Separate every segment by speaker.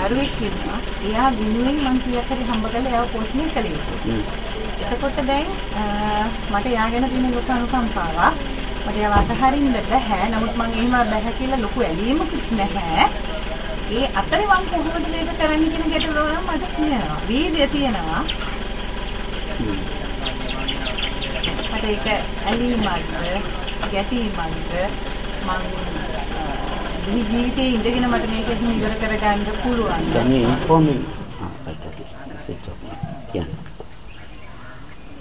Speaker 1: දරුවෙක් ඉන්නවා. එයා විනුවෙන් මං කීයක් හරි හම්බ කරලා එයාව පෝෂණය කළ. එතකොට දැන් මට එයා ගැන තියෙන ලොකු අනුකම්පාවක්. මට එයාව අතහරින්න බැහැ. නමුත් මං එහෙම බැහැ කියලා ලොකු ඇලීමකුත් නැහැ. ඒ අතරේ මං කොහොමද මේක කරන්නේ කියන ගැටලුව නම් මට තියෙනවා. වීර්යය තියෙනවා. මට ඒක ඇලීමක්ද ගැටීමක්ද මේ ජීවිතේ ඉඳගෙන මට මේක එහෙම ඉවර කරගන්න පුළුවන්.
Speaker 2: දැන් මේ කොහොමද?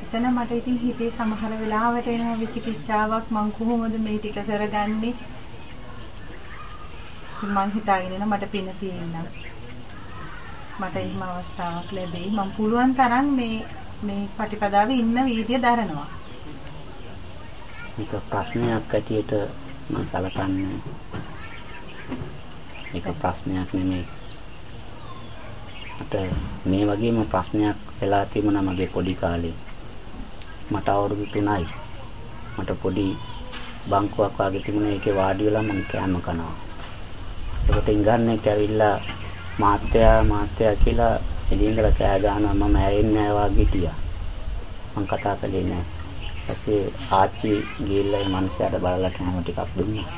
Speaker 1: එතන මට ඉතින් හිතේ සමහර වෙලාවට එනවා විචිකිච්ඡාවක් මං කොහොමද මේ ටික කරගන්නේ? මං හිතාගෙන ඉන්න මට පින තියෙනවා. මට එහෙම අවස්ථාවක් ලැබෙයි. මං පුළුවන් තරම් මේ මේ ප්‍රතිපදාවේ ඉන්න වීර්ය දරනවා.
Speaker 2: මේක ප්‍රශ්නයක් ඇටියට මම සලකන්නේ. මේක ප්‍රශ්නයක් නෙමෙයි. මට මේ වගේම ප්‍රශ්නයක් වෙලා තිබුණා මගේ පොඩි කාලේ. මට අවුරුදු 3යි. මට පොඩි බංකුවක් වගේ තිබුණා ඒකේ වාඩි වෙලා මම කෑම කනවා. ඒකට ඉංගන්නේ ඇවිල්ලා මාත්‍යා මාත්‍යා කියලා එළියෙන්දලා කෑ ගහනවා මම ඇයෙන්නේ නැහැ වගේ හිටියා. මම කතා කළේ නැහැ. ඊපස්සේ ආච්චි ගිහිල්ලා ඒ මනුස්සයාට බලලා කෑම ටිකක් දුන්නා.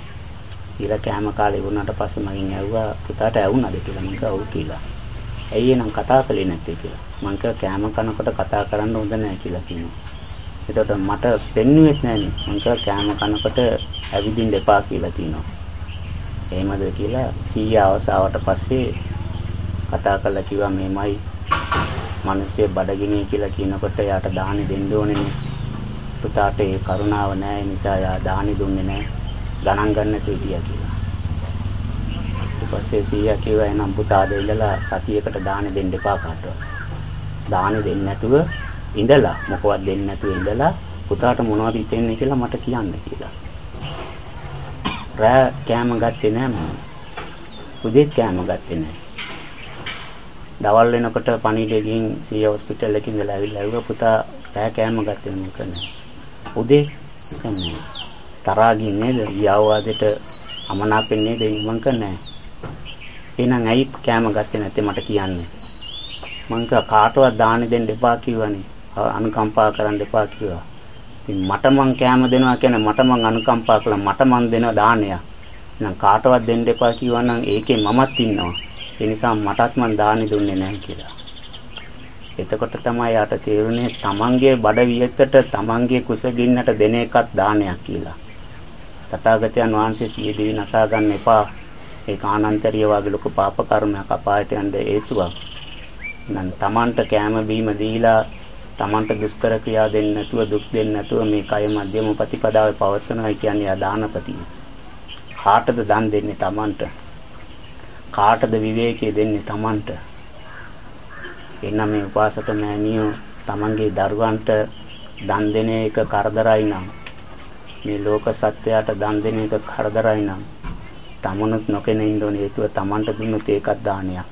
Speaker 2: ඊළඟ කෑම කාලේ ඉවරනට පස්සේ මගෙන් ඇහුවා පුතාට ඇවුනද කියලා මම කිව්වා ඔව් කියලා. ඇයි එනම් කතා කළේ නැත්තේ කියලා. මම කිව්වා කෑම කනකොට කතා කරන්න හොඳ නැහැ කියලා කිව්වා. එතකොට මට පෙන්නුවෙත් නැන්නේ. මම කිව්වා කෑම කනකොට ඇවිදින්න එපා කියලා තිනවා. එහෙමද කියලා සීය අවසාවට පස්සේ කතා කරලා කිව්වා මේමයි මිනිස්සේ බඩගිනි කියලා කියනකොට යාට දානි දෙන්න ඕනේ පුතාට ඒ කරුණාව නැහැ නිසා යා දානි දුන්නේ නැහැ ගණන් ගන්න තීතිය කියලා. ඊට පස්සේ සීයා කිව්වා එනම් පුතා දෙල්ලලා සතියකට දානි දෙන්න එපා කාටවත්. දානි දෙන්නේ නැතුව ඉඳලා මොකවත් දෙන්නේ නැතුව ඉඳලා පුතාට මොනවද හිතෙන්නේ කියලා මට කියන්න කියලා. රෑ කෑම ගත්තේ නැහැ මම. උදේත් කෑම ගත්තේ නැහැ. දවල් වෙනකොට පණිවිඩය ගිහින් සී හොස්පිටල් එකකින් ඉඳලා ඇවිල්ලා ඇවිල්ලා පුතා රෑ කෑම ගත්තේ මොකද උදේ කන්නේ තරහා ගින් නේද යාවාදෙට අමනාපෙන් නේද? මං කන්නේ එහෙනම් ඇයි කෑම ගත්තේ නැත්තේ මට කියන්නේ? මං කාටවත් දාන්න දෙන්න එපා කිව්වනේ. අනුකම්පා කරන්න එපා කිව්වා. ඉතින් මට මං කෑම දෙනවා කියන්නේ මට මං අනුකම්පා කළා. මට මං දෙනවා දානයක්. එහෙනම් කාටවත් දෙන්න එපා කිව්වනම් ඒකේ මමත් ඉන්නවා. ඒ නිසා මටත් මං දානි දුන්නේ නැහැ කියලා. එතකොට තමයි යාට තේරුනේ තමන්ගේ බඩ වියතට තමන්ගේ කුසගින්නට දෙන එකත් දානයක් කියලා. තථාගතයන් වහන්සේ සිය දිවි නසා ගන්න එපා. ඒක ආනන්තරිය වගේ ලොකු පාප කර්මයක් අපායට යන්න හේතුවක්. නම් තමන්ට කෑම බීම දීලා තමන්ට දුෂ්කර ක්‍රියා දෙන්නේ නැතුව දුක් දෙන්නේ නැතුව මේ කය මධ්‍යම ප්‍රතිපදාවේ පවත්වනවා කියන්නේ දානපතිය. කාටද දන් දෙන්නේ තමන්ට? කාටද විවේකයේ දෙන්නේ Tamanට එන්න මේ උපාසක මෑණියෝ Tamanගේ දරුවන්ට දන් දෙන එක කරදරයි නම් මේ ලෝක සත්‍යයට දන් දෙන එක කරදරයි නම් තමනුත් නොකෙන ඉන්න ඕනේ හේතුව Tamanට දුන්නොත් ඒකත් දානයක්.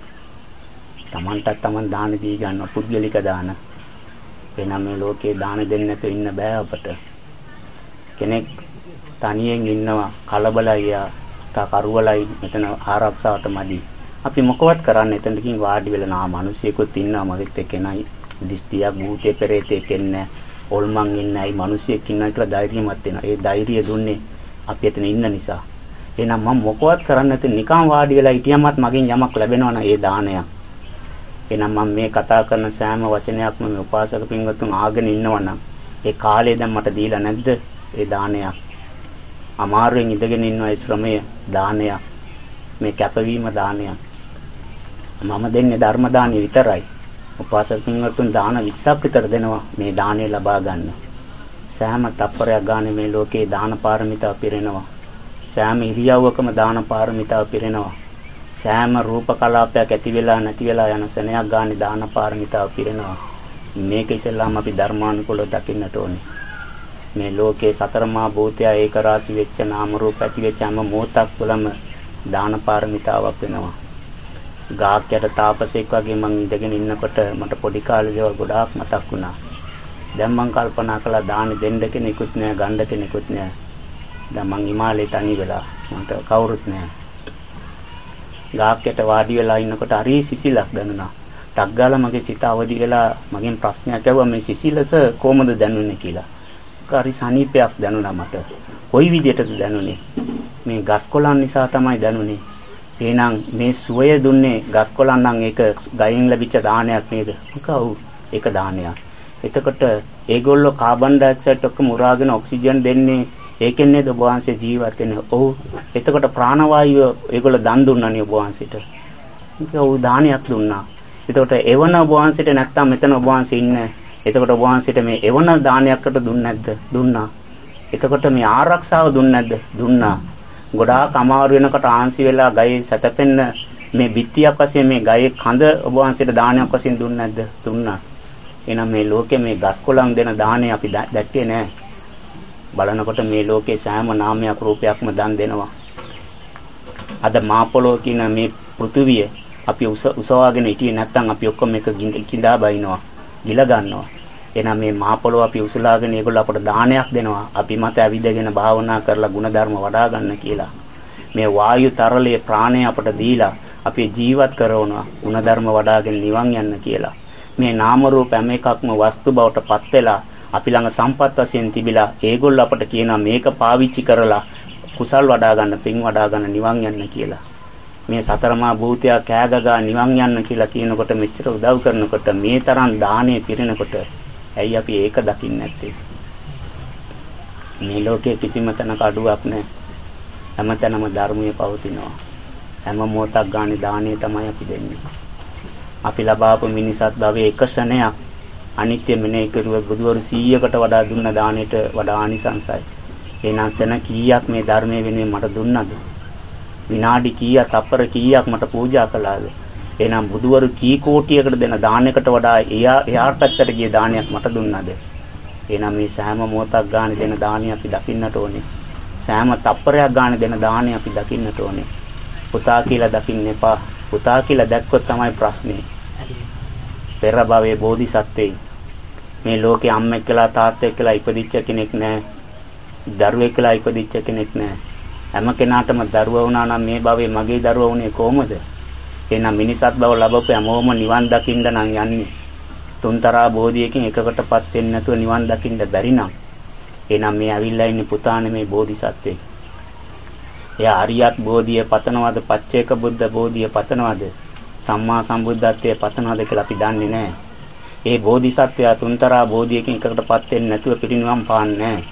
Speaker 2: Tamanටත් Taman දාන දී ගන්න පුද්ගලික දාන. එනම් මේ ලෝකේ දාන දෙන්න නැතුව ඉන්න බෑ අපට. කෙනෙක් තනියෙන් ඉන්නවා කලබලයි තා කරුවලයි මෙතන ආරක්ෂාවට මදි. අපි මොකවත් කරන්න එතනකින් වාඩි වෙලා නා මිනිසියෙකුත් ඉන්නවා මගෙත් එක්කෙනයි දිස්තියක් භූතේ පෙරේතෙක් එන්නේ ඕල්මන් ඉන්නයි මිනිසියෙක් ඉන්නයි කියලා ධෛර්යමත් වෙනවා. ඒ ධෛර්යය දුන්නේ අපි එතන ඉන්න නිසා. එහෙනම් මම මොකවත් කරන්න නැති නිකන් වාඩි වෙලා හිටියමත් මගෙන් යමක් ලැබෙනවා නම් ඒ දානයක්. එහෙනම් මම මේ කතා කරන සෑම වචනයක්ම මේ උපාසක පින්වත්තුන් ආගෙන ඉන්නවනම් ඒ කාලේ දැන් මට දීලා නැද්ද ඒ දානයක්? අමාරුවෙන් ඉඳගෙන ඉන්න ඒ ශ්‍රමය දානයක්. මේ කැපවීම දානයක්. මම දෙන්නේ ධර්ම දානෙ විතරයි. උපාසක පින්වත්තුන් දාන 20ක් විතර දෙනවා මේ දාණය ලබා ගන්න. සෑම තප්පරයක් ගානේ මේ ලෝකේ දාන පාරමිතා පිරෙනවා. සෑම ඉරියව්වකම දාන පාරමිතා පිරෙනවා. සෑම රූප කලාපයක් ඇති වෙලා නැති වෙලා යන සෙනයක් ගානේ දාන පාරමිතා පිරෙනවා. මේක ඉස්සෙල්ලාම අපි ධර්මානුකූලව දකින්නට ඕනේ. මේ ලෝකේ සතරමා භූතය ඒක රාශි වෙච්ච නාම රූප ඇති වෙච්ච හැම මොහොතක් තුළම දාන පාරමිතාවක් වෙනවා. ගාක් යට තාපසෙක් වගේ මං ඉඳගෙන ඉන්නකොට මට පොඩි කාලේ දේවල් ගොඩාක් මතක් වුණා. දැන් මං කල්පනා කළා දාන දෙන්න කෙනෙකුත් නෑ ගන්න කෙනෙකුත් නෑ. දැන් මං හිමාලයේ තනි වෙලා මට කවුරුත් නෑ. ගාක් යට වාඩි වෙලා ඉන්නකොට හරි සිසිලක් දැනුණා. ටක් ගාලා මගේ සිත අවදි වෙලා මගෙන් ප්‍රශ්නයක් ඇහුවා මේ සිසිලස කොහොමද දැනුනේ කියලා. හරි සනීපයක් දැනුණා මට. කොයි විදිහටද දැනුනේ? මේ ගස් කොළන් නිසා තමයි දැනුනේ. එහෙනම් මේ සුවය දුන්නේ ගස් කොළන් නම් ඒක ගයින් ලැබිච්ච දානයක් නේද? කව් ඒක දානයක්. එතකොට ඒගොල්ලෝ කාබන් ඩයොක්සයිඩ් ඔක්කොම උරාගෙන ඔක්සිජන් දෙන්නේ ඒකෙන් නේද ඔබ වහන්සේ ජීවත් වෙන්නේ. ඔව්. එතකොට ප්‍රාණවායුව ඒගොල්ලෝ දන් දුන්නානේ ඔබ වහන්සේට. ඒක ඔව් දානයක් දුන්නා. එතකොට එවන ඔබ වහන්සේට නැත්තම් මෙතන ඔබ වහන්සේ ඉන්නේ. එතකොට ඔබ වහන්සේට මේ එවන දානයක්කට දුන්නේ නැද්ද? දුන්නා. එතකොට මේ ආරක්ෂාව දුන්නේ නැද්ද? දුන්නා. ගොඩාක් අමාරු වෙනකොට ආන්සි වෙලා ගයේ සැතපෙන්න මේ බිත්තියක් වශයෙන් මේ ගයේ කඳ ඔබ වහන්සේට දානයක් වශයෙන් දුන්නේ නැද්ද? දුන්නා. එහෙනම් මේ ලෝකේ මේ ගස් කොළන් දෙන දාණය අපි දැක්කේ නැහැ. බලනකොට මේ ලෝකේ සෑම නාමයක් රූපයක්ම දන් දෙනවා. අද මාපොළොව කියන මේ පෘථුවිය අපි උසවාගෙන හිටියේ නැත්නම් අපි ඔක්කොම එක කිඳා බයිනවා. ගිල ගන්නවා. එහෙනම් මේ මහ පොළොව අපි උසලාගෙන ඒගොල්ලෝ අපට දානයක් දෙනවා. අපි මත ඇවිදගෙන භාවනා කරලා ಗುಣධර්ම වඩා ගන්න කියලා. මේ වායු තරලයේ ප්‍රාණය අපට දීලා අපි ජීවත් කරනවා. ಗುಣධර්ම වඩාගෙන නිවන් යන්න කියලා. මේ නාම රූප හැම එකක්ම වස්තු බවට පත් වෙලා අපි ළඟ සම්පත් වශයෙන් තිබිලා ඒගොල්ලෝ අපට කියනවා මේක පාවිච්චි කරලා කුසල් වඩා ගන්න, පින් වඩා ගන්න, නිවන් යන්න කියලා. මේ සතරමා භූතයා කෑගගා නිවන් යන්න කියලා කියනකොට මෙච්චර උදව් කරනකොට මේ තරම් දානේ පිරෙනකොට ඇයි අපි ඒක දකින්නේ නැත්තේ? මේ ලෝකයේ කිසිම තැනක අඩුවක් නැහැ. හැමතැනම ධර්මයේ පවතිනවා. හැම මොහොතක් ගානේ දාහනේ තමයි අපි දෙන්නේ. අපි ලබාපු මිනිසත් භවයේ එක ශණයක් අනිත්‍ය මෙනෙහි කරුව බුදුවරු 100කට වඩා දුන්න දාණයට වඩා ආනිසංසයි. එහෙනම් සෙන කීයක් මේ ධර්මයේ වෙනුවෙන් මට දුන්නද? විනාඩි කීයක් තප්පර කීයක් මට පූජා කළාද? එහෙනම් බුදුවරු කී කෝටියකට දෙන දානයකට වඩා එයා එයාට පැත්තට ගිය දානයක් මට දුන්නද? එහෙනම් මේ සෑම මොහොතක් ගානේ දෙන දානිය අපි දකින්නට ඕනේ. සෑම තප්පරයක් ගානේ දෙන දානිය අපි දකින්නට ඕනේ. පුතා කියලා දකින්න එපා. පුතා කියලා දැක්කොත් තමයි ප්‍රශ්නේ. පෙර භවයේ බෝධිසත්වෙයි. මේ ලෝකේ අම්මෙක් කියලා තාත්තෙක් කියලා ඉපදිච්ච කෙනෙක් නැහැ. දරුවෙක් කියලා ඉපදිච්ච කෙනෙක් නැහැ. හැම කෙනාටම දරුවා වුණා නම් මේ භවයේ මගේ දරුවා වුණේ කොහොමද? එහෙනම් මිනිසත් බව ලැබපු හැමෝම නිවන් දකින්න නම් යන්නේ. තුන්තරා බෝධියකින් එකකටපත් වෙන්නේ නැතුව නිවන් දකින්න බැරි නම් එහෙනම් මේ ඇවිල්ලා ඉන්නේ පුතානේ මේ බෝධිසත්වෙක්. එයා අරියත් බෝධිය පතනවාද පච්චේක බුද්ධ බෝධිය පතනවාද සම්මා සම්බුද්ධත්වයේ පතනවාද කියලා අපි දන්නේ නැහැ. ඒ බෝධිසත්වයා තුන්තරා බෝධියකින් එකකටපත් වෙන්නේ නැතුව පිරිනිවන් පාන්නේ නැහැ.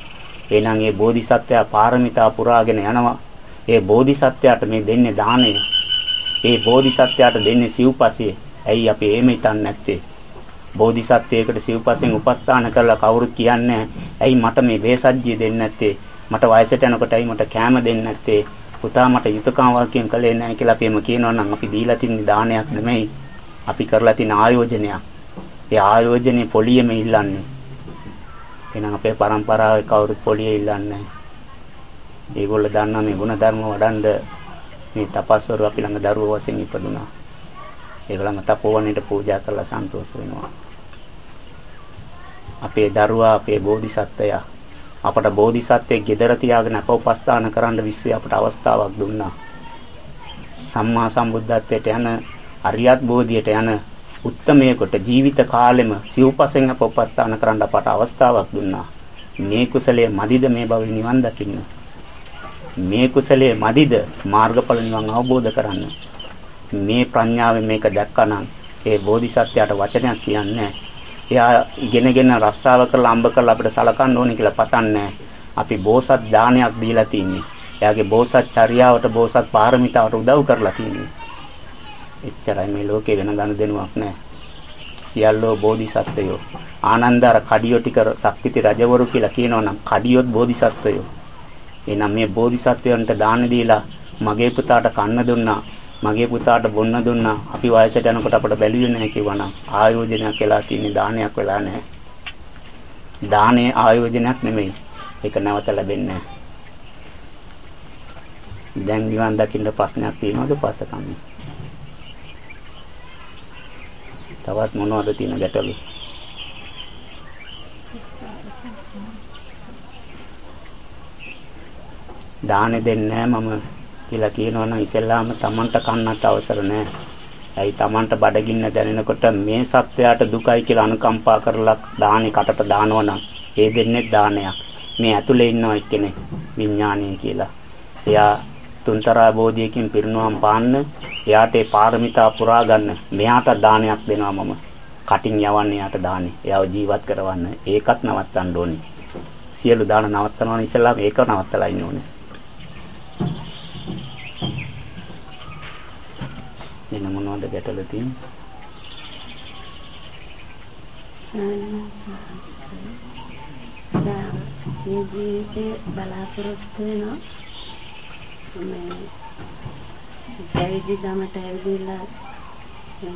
Speaker 2: එහෙනම් ඒ බෝධිසත්වයා පාරමිතා පුරාගෙන යනවා. ඒ බෝධිසත්වයාට මේ දෙන්නේ දාණය. ඒ බෝධිසත්වයාට දෙන්නේ සිව්පසය. ඇයි අපි එහෙම හිතන්නේ නැත්තේ? බෝධිසත්වයකට සිව්පසෙන් උපස්ථාන කරලා කවුරුත් කියන්නේ ඇයි මට මේ වේසජ්ජිය දෙන්නේ නැත්තේ? මට වයසට යනකොට ඇයි මට කෑම දෙන්නේ නැත්තේ? පුතා මට යුතුයකම් වාක්‍යයෙන් කළේ නැහැ කියලා අපි එහෙම කියනවා නම් අපි දීලා තියෙන දානයක් නෙමෙයි. අපි කරලා තියෙන ආයෝජනයක්. ඒ ආයෝජනේ පොලියෙම ඉල්ලන්නේ. එහෙනම් අපේ પરම්පරාවේ කවුරුත් පොලිය ඉල්ලන්නේ නැහැ. ඒගොල්ලෝ දන්නා මේ ගුණ ධර්ම වඩන්ඩ මේ තපස්වරු අපි ළඟ දරුවෝ වශයෙන් ඉපදුනා. ඒගොල්ලන්ව තපෝවණේට පූජා කරලා සන්තෝෂ වෙනවා. අපේ දරුවා අපේ බෝධිසත්වයා අපට බෝධිසත්වයේ gedara තියාගෙන අපෝපස්ථාන කරන්න විශ්වය අපට අවස්ථාවක් දුන්නා. සම්මා සම්බුද්ධත්වයට යන අරියත් බෝධියට යන උත්තමයකට ජීවිත කාලෙම සිව්පසෙන් අපෝපස්ථාන කරන්න අපට අවස්ථාවක් දුන්නා. මේ කුසලයේ මදිද මේ බව නිවන් දකින්න. මේ කුසලයේ මදිද මාර්ගඵල නිවන් අවබෝධ කරන්න. මේ ප්‍රඥාවෙන් මේක දැක්කනම් ඒ බෝධිසත්වයාට වචනයක් කියන්නේ එයා ඉගෙනගෙන රස්සාව කරලා අම්බ කරලා අපිට සලකන්න ඕනේ කියලා පතන්නේ අපි බෝසත් දානයක් දීලා තින්නේ. එයාගේ බෝසත් චර්යාවට බෝසත් පාරමිතාවට උදව් කරලා තින්නේ. එච්චරයි මේ ලෝකේ වෙන ගනුදෙනුවක් නැහැ. සියල්ලෝ බෝධිසත්වයෝ. ආනන්දර කඩියෝ ටික ශක්තිති රජවරු කියලා කියනවනම් කඩියොත් බෝධිසත්වයෝ. එහෙනම් මේ බෝධිසත්වයන්ට දාන දීලා මගේ පුතාට කන්න දුන්නා මගේ පුතාට බොන්න දුන්නා. අපි වයසට යනකොට අපට බැලුවේ නැහැ කිව්වනම් ආයෝජනයක් වෙලා තියෙන දානයක් වෙලා නැහැ. දානේ ආයෝජනයක් නෙමෙයි. ඒක නැවත ලැබෙන්නේ දැන් නිවන් දකින්න ප්‍රශ්නයක් තියෙනවද පස්සකන්නේ? තවත් මොනවද තියෙන ගැටලු? දානේ දෙන්නේ මම කියලා කියනවනම් ඉස්සෙල්ලාම Tamanට කන්නත් අවසර නැහැ. ඇයි Tamanට බඩගින්න දැනෙනකොට මේ සත්වයාට දුකයි කියලා අනුකම්පා කරලා දානේ කටට දානවනම් ඒ දෙන්නේ දානයක්. මේ ඇතුලේ ඉන්නව එක්කෙනෙක් විඥානය කියලා. එයා තුන්තරා බෝධියකින් පිරිනුවම් පාන්න එයාට ඒ පාරමිතා පුරා ගන්න මෙයාට දානයක් දෙනවා මම. කටින් යවන්නේ යාට දාන්නේ. එයාව ජීවත් කරවන්න. ඒකත් නවත්තන්න ඕනේ. සියලු දාන නවත්තනවා ඉස්සෙල්ලාම ඒක නවත්තලා ඉන්න ඕනේ. එන මොනවද ගැටලු තියෙන්නේ?
Speaker 3: මේ ජීවිතේ බලාපොරොත්තු වෙනවා මේ පැවිදි දමට ඇවිදලා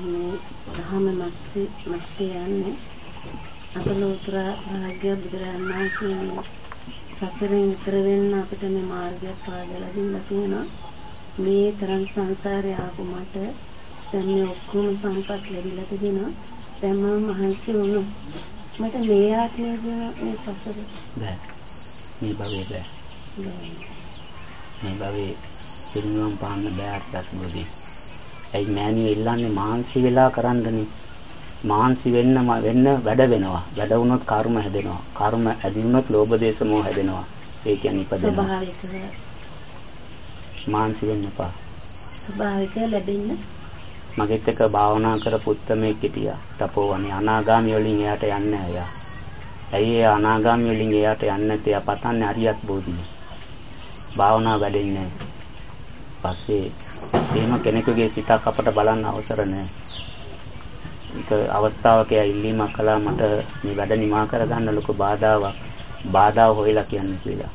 Speaker 3: මේ ධහම මස්සේ මස්සේ යන්නේ අපලෝතර භාග්‍ය බුදුරජාණන් වහන්සේ සසරෙන් ඉතර වෙන්න අපිට මේ මාර්ගය පාදලා දීලා තියෙනවා මේ තරම් සංසාරේ ආපු මට දැන් මේ ඔක්කොම සම්පත් ලැබිලා තිබෙනවා. දැන් මම මහන්සි වුණා. මට මේ ආත්මයේ මේ සසරේ
Speaker 2: බෑ. මේ භවයේ බෑ. මේ භවයේ පිරිනුවම් පාන්න බෑ අත්ත් මොදී ඇයි මෑණියෝ ඉල්ලන්නේ මාන්සි වෙලා කරන්නනේ? මාන්සි වෙන්න වෙන්න වැඩ වෙනවා. වැඩ වුණොත් කර්ම හැදෙනවා. කර්ම ඇති වුණොත් ලෝභ දේශ මොහ හැදෙනවා. ඒ කියන්නේ ඉපදෙනවා.
Speaker 3: ස්වභාවික
Speaker 2: මාන්සි වෙන්න එපා
Speaker 3: ස්වභාවික ලැබෙන්න
Speaker 2: මගෙත් එක භාවනා කරපු උත්තමෙක් හිටියා. තපෝවනේ අනාගාමී වලින් එයාට යන්නේ නැහැ ඇයි ඒ අනාගාමී වලින් එයාට යන්නේ නැත්තේ? එයා පතන්නේ අරියත් බෝධිය. භාවනා වැඩෙන්නේ පස්සේ එහෙම කෙනෙකුගේ සිතක් අපට බලන්න අවසර නැහැ. ඒක අවස්ථාවක එයා ඉල්ලීමක් කළා මට මේ වැඩ නිමා කරගන්න ලොකු බාධාවක්. බාධා හොයලා කියන්නේ කියලා.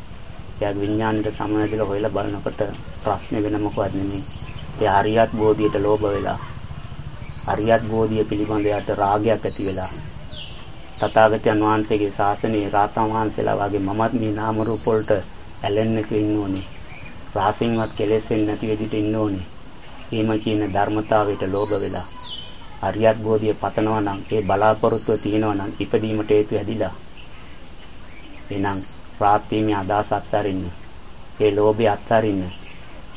Speaker 2: එයාගේ විඥාණයට සමවැදලා හොයලා බලනකොට ප්‍රශ්නේ වෙන මොකවත් නෙමෙයි. ඒ හරියත් බෝධියට ලෝභ වෙලා හරියත් බෝධිය පිළිබඳ යට රාගයක් ඇති වෙලා තථාගතයන් වහන්සේගේ ශාසනයේ රාතන් වහන්සේලා වගේ මමත් මේ නාම රූප වලට ඇලෙන්න ඉන්න ඕනේ. රාසින්වත් කෙලෙසෙන්නේ නැති විදිහට ඉන්න ඕනේ. එහෙම කියන ධර්මතාවයට ලෝභ වෙලා හරියත් බෝධිය පතනවා නම් ඒ බලාපොරොත්තුව තියෙනවා නම් ඉපදීමට හේතු ඇදිලා එහෙනම් ප්‍රාප්තියේ අදාස අත්තරින්න ඒ ලෝභය අත්තරින්න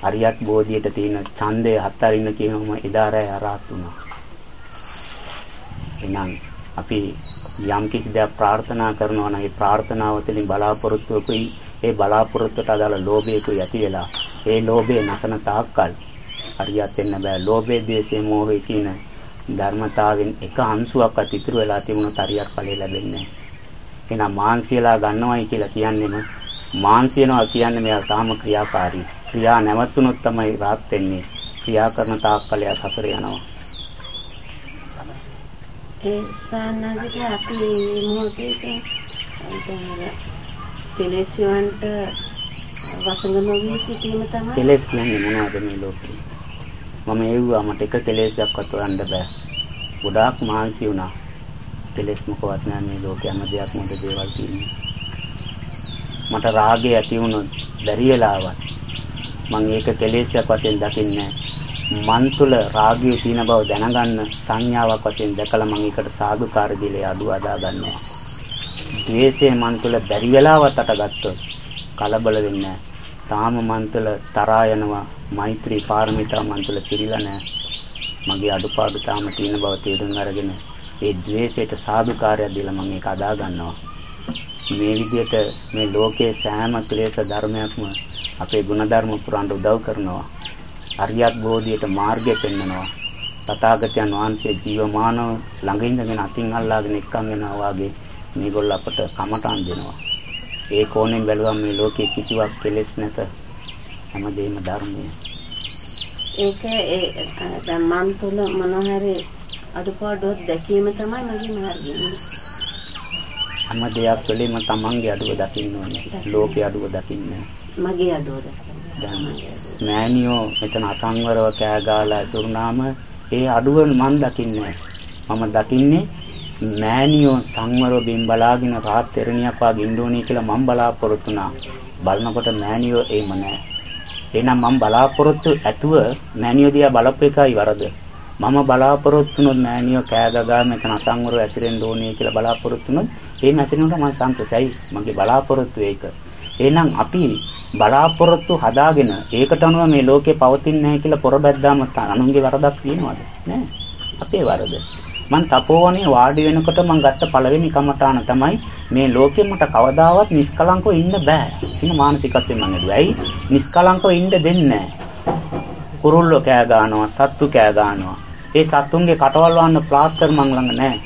Speaker 2: අරියත් බෝධියට තියෙන ඡන්දය අත්තරින්න කියනම එදා රැය ආරාත් වුණා. එහෙනම් අපි යම් කිසි දෙයක් ප්‍රාර්ථනා කරනවා නම් ඒ ප්‍රාර්ථනාව තුළින් බලාපොරොත්තුකුයි ඒ බලාපොරොත්තුට අදාළ ලෝභයකුයි ඇති වෙලා ඒ ලෝභය නැසන තාක්කල් හරියට වෙන්න බෑ. ලෝභය ද්වේෂය මෝහය කියන ධර්මතාවෙන් එක අංශුවක්වත් ඉතුරු වෙලා තිබුණොත් හරියට ඵලෙ ලැබෙන්නේ නැහැ. එහෙනම් මාන්සියලා ගන්නවයි කියලා කියන්නේම මාන්සියනවා කියන්නේ මෙයා තාම ක්‍රියාකාරී. ක්‍රියා නැවතුනොත් තමයි rahat වෙන්නේ. ක්‍රියා කරන තාක්කල් එයා සසර යනවා.
Speaker 3: ඒ සාන්නසික අපි මොහොතේ කෙලෙස්යන්ට වසඟ නොවී සිටීම තමයි
Speaker 2: කෙලෙස් කියන්නේ මොනවද මේ ලෝකේ? මම එව්වා මට එක කෙලෙසයක්වත් හොයන්න බෑ. ගොඩාක් මහන්සි වුණා කෙලෙස් මොකවත් නෑ මේ ලෝකේ හැම දෙයක් මොකද දේවල් තියෙන්නේ මට රාගය ඇති වුණොත් බැරි වෙලාවත් මම ඒක කෙලෙසයක් වශයෙන් දකින්නේ මන් තුල රාගය තියෙන බව දැනගන්න සංඥාවක් වශයෙන් දැකලා මම ඒකට සාදුකාර දීලා අඩුව අදා ගන්නවා. ද්වේෂය මන් තුල බැරි වෙලාවත් අටගත්තොත් කලබල වෙන්නේ තාම මන් තුල තරහා යනවා. මෛත්‍රී පාරමිතා මන් තුල පිළිලා නැහැ. මගේ අඩුපාඩු තාම තියෙන බව තේරුම් අරගෙන ඒ ද්වේෂයට සාදුකාරයක් දීලා මම ඒක අදා ගන්නවා. මේ විදිහට මේ ලෝකයේ සෑම ක්ලේශ ධර්මයක්ම අපේ ಗುಣධර්ම පුරන්න උදව් කරනවා. අරියත් බෝධියට මාර්ගය පෙන්වනවා. තථාගතයන් වහන්සේ ජීවමානව ළඟ ඉඳගෙන අතින් අල්ලාගෙන එක්කන් වෙනවා වගේ මේගොල්ල අපට කමටන් දෙනවා. ඒ කෝණයෙන් බැලුවම මේ ලෝකේ කිසිවක් කෙලෙස් නැත. හැමදේම ධර්මය.
Speaker 3: ඒක ඒ දැන් මන් තුල මොන හරි අඩුපාඩුවක් දැකීම තමයි මගේ මාර්ගය.
Speaker 2: හැම දෙයක් තුළින්ම තමන්ගේ අඩුව දකින්න ඕනේ. ලෝකේ අඩුව දකින්න.
Speaker 3: මගේ අඩුවද?
Speaker 2: මෑනියෝ මෙතන අසංවරව කෑ ගාලා ඇසුරුනාම ඒ අඩුව මන් දකින්නේ මම දකින්නේ මෑනියෝ සංවරව බිම් බලාගෙන රාත් තෙරණියක් වාගේ ඉන්න ඕනේ කියලා මම බලාපොරොත්තු වුණා. බලනකොට මෑනියෝ එහෙම නැහැ. එහෙනම් මම බලාපොරොත්තු ඇතුව මෑනියෝ දිහා බලපු එකයි වරද. මම බලාපොරොත්තු වුණොත් මෑනියෝ කෑ ගගා මෙතන අසංවරව ඇසිරෙන්න ඕනේ කියලා බලාපොරොත්තු වුණොත් එහෙම ඇසිරෙනකොට මම සන්තෝෂයි. මගේ බලාපොරොත්තු ඒක. එහෙනම් අපි බලාපොරොත්තු හදාගෙන ඒකට අනුව මේ ලෝකේ පවතින්නේ නැහැ කියලා පොරබැද්දාම අනුන්ගේ වරදක් තියෙනවද? නෑ. අපේ වරද. මං තපෝවනේ වාඩි වෙනකොට මං ගත්ත පළවෙනි කමඨාන තමයි මේ ලෝකෙ මට කවදාවත් නිස්කලංකව ඉන්න බෑ. කියන මානසිකත්වයෙන් මං ඇදුවා. ඇයි? නිස්කලංකව ඉන්න දෙන්නේ නැහැ. කුරුල්ලෝ කෑ ගන්නවා, සත්තු කෑ ගන්නවා. ඒ සත්තුන්ගේ කටවල් වහන්න ප්ලාස්ටර් මං ළඟ නැහැ.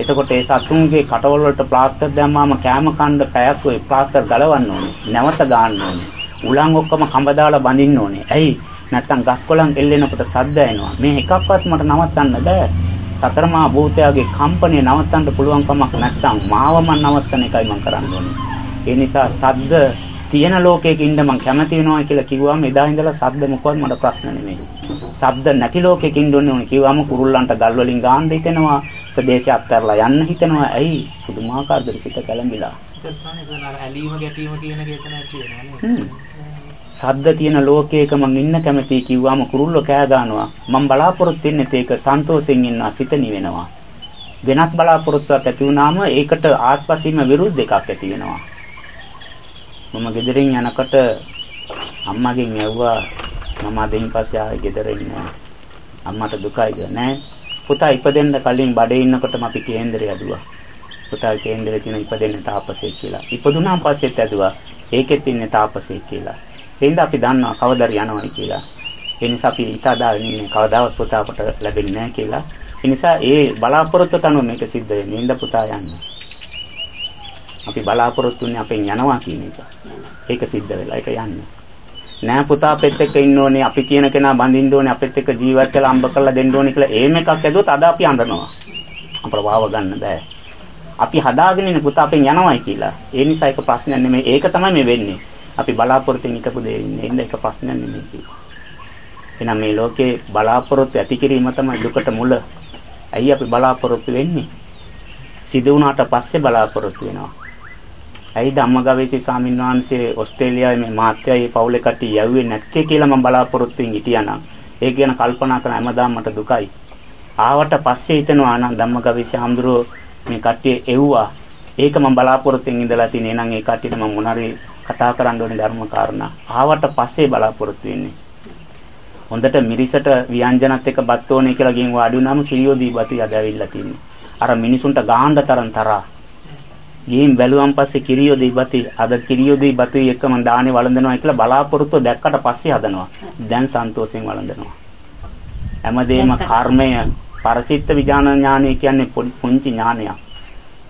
Speaker 2: එතකොට ඒ සතුන්ගේ කටවල වලට ප්ලාස්ටර් දැම්මාම කෑම කන්න පැයක් ඔය ප්ලාස්ටර් ගලවන්න ඕනේ. නැවත ගන්න ඕනේ. උලන් ඔක්කොම කඹ දාලා බඳින්න ඕනේ. ඇයි? නැත්තම් ගස් කොළන් එල්ලෙනකොට සද්ද එනවා. මේ එකක්වත් මට නවත්තන්න බෑ. සතරමා භූතයාගේ කම්පණය නවත්තන්න පුළුවන් කමක් නැත්තම් මාවම නවත්තන එකයි මම කරන්න ඕනේ. ඒ නිසා සද්ද තියෙන ලෝකයක ඉන්න මම කැමති වෙනවා කියලා කිව්වම එදා ඉඳලා සද්ද මොකවත් මට ප්‍රශ්න නෙමෙයි. සද්ද නැති ලෝකයක ඉන්න ඕනේ කිව්වම කුරුල්ලන්ට ගල් වලින් ගාන්න හිතෙනවා. ප්‍රදේශය අත්හැරලා යන්න හිතනවා. ඇයි? පුදුමාකාර දෘෂිත කැළඹිලා. සද්ද තියෙන ලෝකයක මං ඉන්න කැමතියි කිව්වම කුරුල්ලෝ කෑ ගන්නවා. මං බලාපොරොත්තු වෙන්නේ ඒක සන්තෝෂෙන් ඉන්නවා, සිත නිවෙනවා. වෙනත් බලාපොරොත්තුවක් ඇති වුනාම ඒකට ආත්පසීම විරුද්ධ එකක් ඇති වෙනවා. මම ගෙදරින් යනකොට අම්මගෙන් ඇහුවා මම දෙයින් පස්සේ ආයේ ගෙදර ඉන්නේ අම්මට දුකයිද නෑ පුතා ඉපදෙන්න කලින් බඩේ ඉන්නකොටම අපි කේන්දරය ඇදුවා. පුතා කේන්දරේ තියෙන ඉපදෙන්න තාපසෙක් කියලා. ඉපදුනාන් පස්සෙත් ඇදුවා. ඒකෙත් ඉන්නේ තාපසෙක් කියලා. එහෙනම් අපි දන්නවා කවදද යනවයි කියලා. ඒ නිසා අපි හිතාදාගෙන ඉන්නේ කවදාවත් පුතා අපට ලැබෙන්නේ නැහැ කියලා. ඒ නිසා ඒ බලාපොරොත්තුට අනුව මේක සිද්ධ වෙන්නේ. ඉඳ පුතා යන්නේ. අපි බලාපොරොත්තු වෙන්නේ අපෙන් යනවා කියන එක. ඒක සිද්ධ වෙලා ඒක යන්නේ. නෑ පුතා අපෙත් එක්ක ඉන්න ඕනේ අපි කියන කෙනා බඳින්න ඕනේ අපෙත් එක්ක ජීවත් වෙලා අම්බ කරලා දෙන්න ඕනේ කියලා එහෙම එකක් ඇදුවොත් අද අපි අඬනවා අපර වාව ගන්න බෑ. අපි හදාගෙන ඉන්න පුතා අපෙන් යනවායි කියලා. ඒ නිසා ඒක ප්‍රශ්නයක් නෙමෙයි. ඒක තමයි මේ වෙන්නේ. අපි බලාපොරොත්තු හිටපු දේ ඉන්නේ. ඉන්න එක ප්‍රශ්නයක් නෙමෙයි එහෙනම් මේ ලෝකේ බලාපොරොත්තු ඇති කිරීම තමයි දුකට මුල. ඇයි අපි බලාපොරොත්තු වෙන්නේ? සිදු වුණාට පස්සේ බලාපොරොත්තු වෙනවා. ඇයි ධම්මගවේෂී ස්වාමීන් වහන්සේ ඕස්ට්‍රේලියාවේ මේ මාත්‍යයි පවුලේ කට්ටිය යව්වේ නැත්තේ කියලා මම බලාපොරොත්තු වෙමින් හිටියානම් ඒ ගැන කල්පනා කරන හැමදාම මට දුකයි. ආවට පස්සේ හිතනවා නම් ධම්මගවේෂී හඳුරෝ මේ කට්ටිය එව්වා. ඒක මම බලාපොරොත්තු වෙමින් ඉඳලා තියෙන. එහෙනම් ඒ කට්ටියට මම මොනාරි කතා කරන්න ඕනේ ධර්ම කාරණා. ආවට පස්සේ බලාපොරොත්තු වෙන්නේ. හොඳට මිරිසට ව්‍යංජනත් එක්ක බත් ඕනේ කියලා ගෙන් වාඩි වුණාම කිරියෝ දී බතු යද ඇවිල්ලා තින්නේ. අර මිනිසුන්ට ගාහන්න තරම් තරහා ගිහින් බැලුවන් පස්සේ කිරියෝ දෙයිබති අද කිරියෝ දෙයිබතුයි එක්ක මම දානේ වළඳනවා කියලා බලාපොරොත්තු දැක්කට පස්සේ හදනවා. දැන් සන්තෝෂෙන් වළඳනවා. හැමදේම කර්මය පරචිත්ත විඥාන ඥානය කියන්නේ පුංචි ඥානයක්.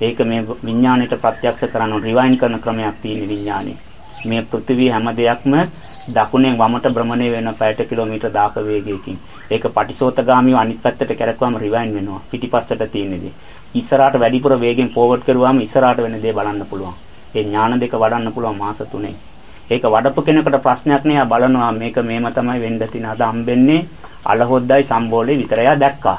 Speaker 2: ඒක මේ විඥාණයට ප්‍රත්‍යක්ෂ කරන රිවයින් කරන ක්‍රමයක් තියෙන විඥානේ. මේ පෘථිවි හැම දෙයක්ම දකුණෙන් වමට භ්‍රමණය වෙන පැයට කිලෝමීටර් දාක වේගයකින්. ඒක පටිසෝතගාමීව අනිත් පැත්තට කරකවම රිවයින් වෙනවා. පිටිපස්සට තියෙනදී. ඉස්සරහට වැඩිපුර වේගෙන් ෆෝවර්ඩ් කරුවාම ඉස්සරහට වෙන දේ බලන්න පුළුවන්. ඒ ඥාන දෙක වඩන්න පුළුවන් මාස 3. ඒක වඩපු කෙනෙකුට ප්‍රශ්නයක් නෑ බලනවා මේක මේම තමයි වෙන්න තියෙන අද හම්බෙන්නේ අලහොද්දයි සම්බෝලේ විතරයි දැක්කා.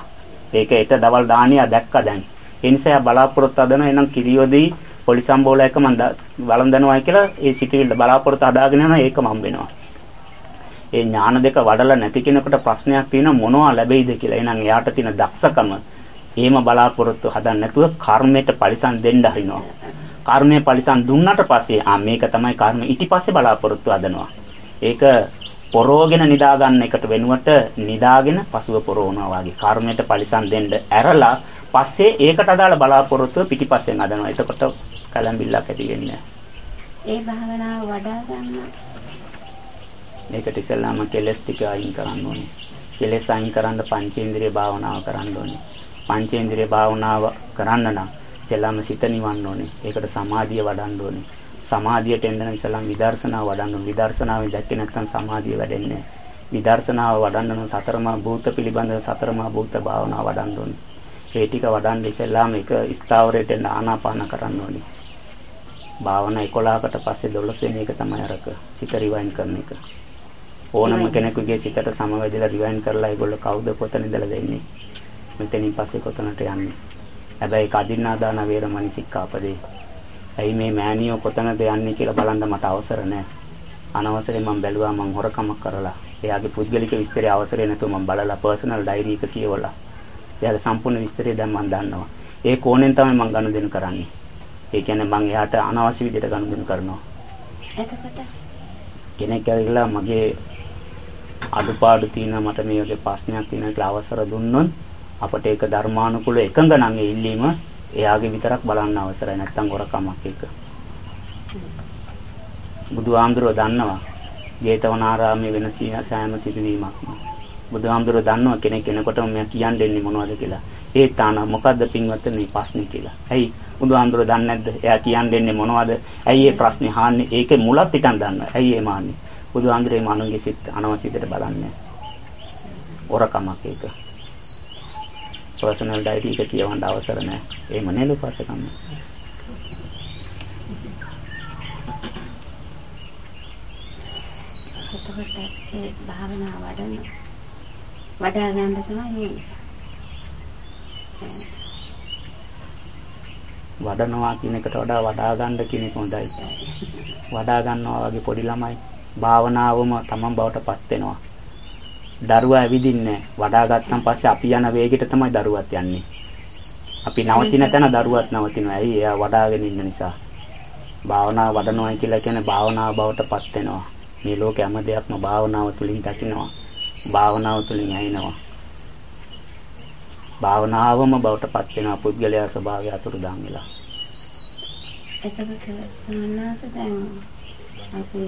Speaker 2: ඒක ඊට දවල් දානියා දැක්කා දැන්. ඒ නිසා බලාපොරොත්තු හදන එනම් කිරියෝදී පොලි සම්බෝල එක මම වළඳනවා කියලා ඒ සිටිවිල්ල බලාපොරොත්තු හදාගෙන යනවා ඒකම හම්බ වෙනවා. ඒ ඥාන දෙක වඩලා නැති කෙනෙකුට ප්‍රශ්නයක් තියෙන මොනවා ලැබෙයිද කියලා. එහෙනම් එයාට තියෙන දක්ෂකම එහෙම බලාපොරොත්තු හදන්න නැතුව කර්මයට පරිසම් දෙන්න හරිනවා. කර්මයේ පරිසම් දුන්නාට පස්සේ ආ මේක තමයි කර්ම ඊටිපස්සේ බලාපොරොත්තු හදනවා. ඒක පොරෝගෙන නිදා ගන්න එකට වෙනුවට නිදාගෙන පසුව පොරවනවා වගේ කර්මයට පරිසම් දෙන්න ඇරලා පස්සේ ඒකට අදාළ බලාපොරොත්තුව පිටිපස්සෙන් හදනවා. එතකොට කලම්බිල්ලක් ඇති වෙන්නේ
Speaker 3: ඒ භාවනාව වඩා ගන්න
Speaker 2: මේකට ඉස්සෙල්ලාම කෙලස් ටික අයින් කරන්න ඕනේ. කෙලස් අයින් කරන්න පංචේන්ද්‍රිය භාවනාව කරන්න ඕනේ. පංචේන්ද්‍රිය භාවනාව කරන්න නම් ඉස්සෙල්ලාම සිත නිවන්න ඕනේ. ඒකට සමාධිය වඩන්න ඕනේ. සමාධියට එන්න නම් ඉස්සෙල්ලාම විදර්ශනාව වඩන්න ඕනේ. විදර්ශනාවෙන් දැක්කේ නැත්නම් සමාධිය වැඩෙන්නේ විදර්ශනාව වඩන්න නම් සතරමා භූත පිළිබඳ සතරමා භූත භාවනාව වඩන්න ඕනේ. ඒ ටික වඩන්න ඉස්සෙල්ලාම එක ස්ථාවරයට එන්න ආනාපාන කරන්න ඕනේ. භාවනා 11කට පස්සේ 12 වෙනි එක තමයි අරක සිත රිවයින් කරන එක. ඕනම කෙනෙකුගේ සිතට සමවැදිලා රිවයින් කරලා ඒගොල්ලෝ කවුද කොතන ඉඳලා දෙන්නේ? මෙතනින් පස්සේ කොතනට යන්නේ. හැබැයි කදින්නාදාන වේරමණී සික්ඛාපදේ. ඇයි මේ මෑනියෝ කොතනද යන්නේ කියලා බලන්න මට අවසර නැහැ. අනවසරයෙන් මම බැලුවා මම හොරකමක් කරලා. එයාගේ පුද්ගලික විස්තරය අවසරය නැතුව මම බලලා පර්සනල් ඩයරි එක කියවලා. එයාගේ සම්පූර්ණ විස්තරය දැන් මම දන්නවා. ඒ කෝණයෙන් තමයි මම ගනුදෙනු කරන්නේ. ඒ කියන්නේ මම එයාට අනවශ්‍ය විදිහට ගනුදෙනු කරනවා.
Speaker 3: එතකොට
Speaker 2: කෙනෙක් ඇවිල්ලා මගේ අඩුපාඩු තියෙනවා මට මේ වගේ ප්‍රශ්නයක් තියෙනවා කියලා අවසර දුන්නොත් අපට ඒක ධර්මානුකූල එකඟ නම් ඒ ඉල්ලීම එයාගේ විතරක් බලන්න අවසරයි නැත්තම් හොරකමක් එක. බුදුහාමුදුරුවෝ දන්නවා ජේතවනාරාමයේ වෙන සෑම සිදුවීමක්ම. බුදුහාමුදුරුවෝ දන්නවා කෙනෙක් එනකොට මම කියන්න දෙන්නේ මොනවද කියලා. ඒ තාන මොකද්ද පින්වත් මේ ප්‍රශ්නේ කියලා. ඇයි බුදුහාමුදුරුවෝ දන්නේ නැද්ද? එයා කියන්න දෙන්නේ මොනවද? ඇයි මේ ප්‍රශ්නේ අහන්නේ? ඒකේ මුලත් ටිකක් දන්නවා. ඇයි ඒ මාන්නේ? බුදුහාමුදුරේ මනුන්ගේ සිත් අනවශ්‍ය විදිහට බලන්නේ. ඔරකමක් ඒක. පර්සනල් ඩයරි එක කියවන්න අවසර නැහැ. එහෙම නේද පස්සකම.
Speaker 3: එතකොට ඒ භාවනාව වඩන වඩා ගන්න තමයි
Speaker 2: වඩනවා කියන එකට වඩා වඩා ගන්න කියන එක හොඳයි. වඩා ගන්නවා වගේ පොඩි ළමයි භාවනාවම තමන් බවට පත් වෙනවා. දරුවා ඇවිදින්නේ වඩා ගත්තන් පස්සේ අපි යන වේගෙට තමයි දරුවත් යන්නේ. අපි නවතින තැන දරුවත් නවතිනවා. ඇයි? එයා වඩාගෙන ඉන්න නිසා. භාවනාව වඩනවා කියලා කියන්නේ භාවනාව බවට පත් වෙනවා. මේ ලෝකේ හැම දෙයක්ම භාවනාව තුලින් දකින්නවා. භාවනාව තුලින් ඇිනවා. භාවනාවම බවට පත් වෙනවා පුද්ගලයා ස්වභාවය අතුරුදන් වෙලා.
Speaker 3: එතකොට සන්නාස දැන් අපි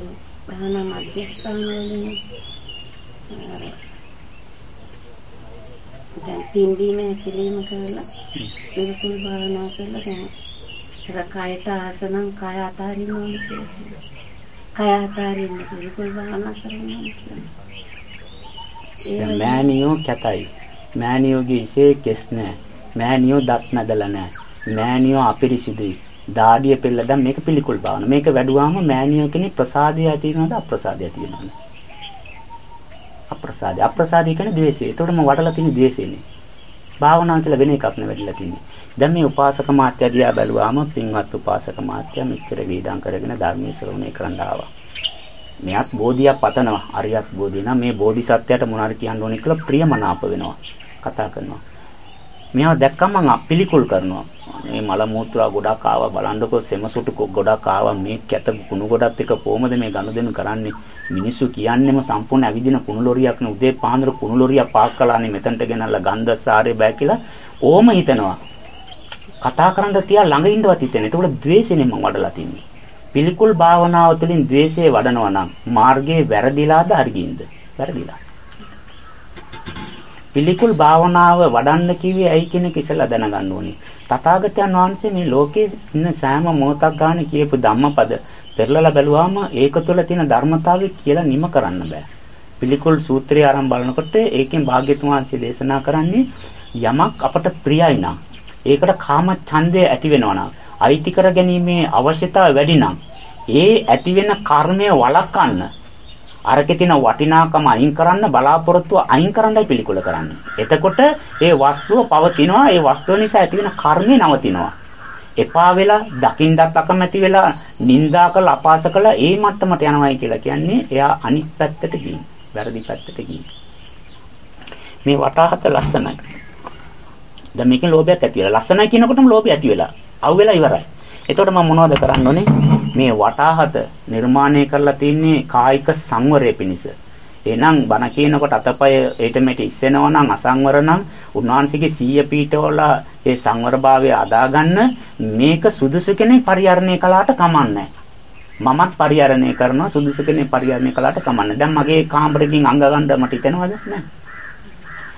Speaker 3: භාවනා මධ්‍යස්ථාන වලින් දැන් පින්බීම ඇකිලිම කරලා විරුකුල් භාවනා කරලා දැන් අර කයට ආසනම් කය අතාරින්න ඕනේ කියලා. කය අතාරින්න විරුකුල් භාවනා කියලා.
Speaker 2: දැන් මෑනියෝ කැතයි. මෑනියෝගේ ඉසේ කෙස් නැහැ. මෑනියෝ දත් නැදලා නැහැ. මෑනියෝ අපිරිසිදුයි. දාඩිය පෙළ දැන් මේක පිළිකුල් භාවන. මේක වැඩුවාම මෑනියෝ කෙනෙක් ප්‍රසාදය ඇති වෙනවද අප්‍රසාදය ඇති වෙනවද? අප්‍රසාදය. අප්‍රසාදය කියන්නේ ද්වේෂය. ඒතකොට මම වඩලා තියෙන ද්වේෂයනේ. භාවනාව කියලා වෙන එකක් නෙවෙයිලා තියෙන්නේ. දැන් මේ උපාසක මාත්‍ය දිහා බැලුවාම පින්වත් උපාසක මාත්‍ය මෙච්චර වේදම් කරගෙන ධර්මයේ ශ්‍රවණය කරන්න ආවා. මෙයත් බෝධියක් පතනවා. අරියත් බෝධිය නම් මේ බෝධිසත්වයට මොනවාරි කියන්න ඕනේ කියලා ප්‍රියමනාප වෙනවා. කතා කරනවා. මෙයා දැක්කම මං අපිලිකුල් කරනවා. මේ මල මූත්‍රා ගොඩක් ආවා බලන්නකො සෙමසුටු ගොඩක් ආවා මේ කැත කුණු ගොඩක් එක කොහමද මේ ගනුදෙනු කරන්නේ? මිනිස්සු කියන්නේම සම්පූර්ණ ඇවිදින කුණු ලොරියක් නේ උදේ පාන්දර කුණු ලොරිය පාක් කළානේ මෙතනට ගෙනල්ලා ගන්ධසාරේ බෑ කියලා ඕම හිතනවා. කතා කරන්න තියා ළඟ ඉන්නවත් හිතෙන්නේ ඒකට ද්වේෂෙනේ මම වඩලා තින්නේ. පිළිකුල් භාවනාව තුළින් ද්වේෂය වඩනවා නම් මාර්ගයේ වැරදිලාද හරියින්ද වැරදිලා. පිළිකුල් භාවනාව වඩන්න කිව්වේ ඇයි කියන එක ඉස්සෙල්ලා දැනගන්න ඕනේ. තථාගතයන් වහන්සේ මේ ලෝකයේ ඉන්න සෑම මොහොතක් ගන්න කියපු ධම්මපද පෙරලලා බැලුවාම ඒක තුළ තියෙන ධර්මතාවය කියලා නිම කරන්න බෑ. පිළිකුල් සූත්‍රය ආරම්භ බලනකොට ඒකෙන් භාග්‍යතුන් වහන්සේ දේශනා කරන්නේ යමක් අපට ප්‍රියයි නම් ඒකට කාම ඡන්දය ඇති වෙනවා නම් අයිති කර ගැනීමේ අවශ්‍යතාවය වැඩි නම් ඒ ඇති වෙන කර්මය වළක්වන්න අරකේ තියෙන වටිනාකම අයින් කරන්න බලාපොරොත්තුව අයින් කරන්නයි පිළිකුල කරන්නේ. එතකොට ඒ වස්තුව පවතිනවා. ඒ වස්තුව නිසා ඇති වෙන කර්මය නවතිනවා. එපා වෙලා දකින්නත් අකමැති වෙලා නිඳා කළ අපාස කළ ඒ මට්ටමට යනවායි කියලා කියන්නේ එයා අනිත් පැත්තට ගිහින් වැරදි පැත්තට ගිහින් මේ වටහත ලස්සනයි දැන් මේකෙන් ලෝභයක් ඇති වෙලා ලස්සනයි කියනකොටම ලෝභය ඇති වෙලා අවු වෙලා ඉවරයි එතකොට මම මොනවද කරන්න ඕනේ මේ වටහත නිර්මාණය කරලා තින්නේ කායික සංවරය පිණිස. එහෙනම් බණ කියනකොට අතපය ඒට මෙට ඉස්සෙනවා නම් අසංවර නම් උන්වහන්සේගේ සීය පීඨවල ඒ සංවරභාවය අදාගන්න මේක සුදුසු කෙනෙක් පරිහරණය කළාට කමන්නේ මමත් පරිහරණය කරනවා සුදුසු කෙනෙක් පරිහරණය කළාට කමන්නේ දැන් මගේ කාමරකින් අංග ගන්න මට හිතෙනවද? නැහැ.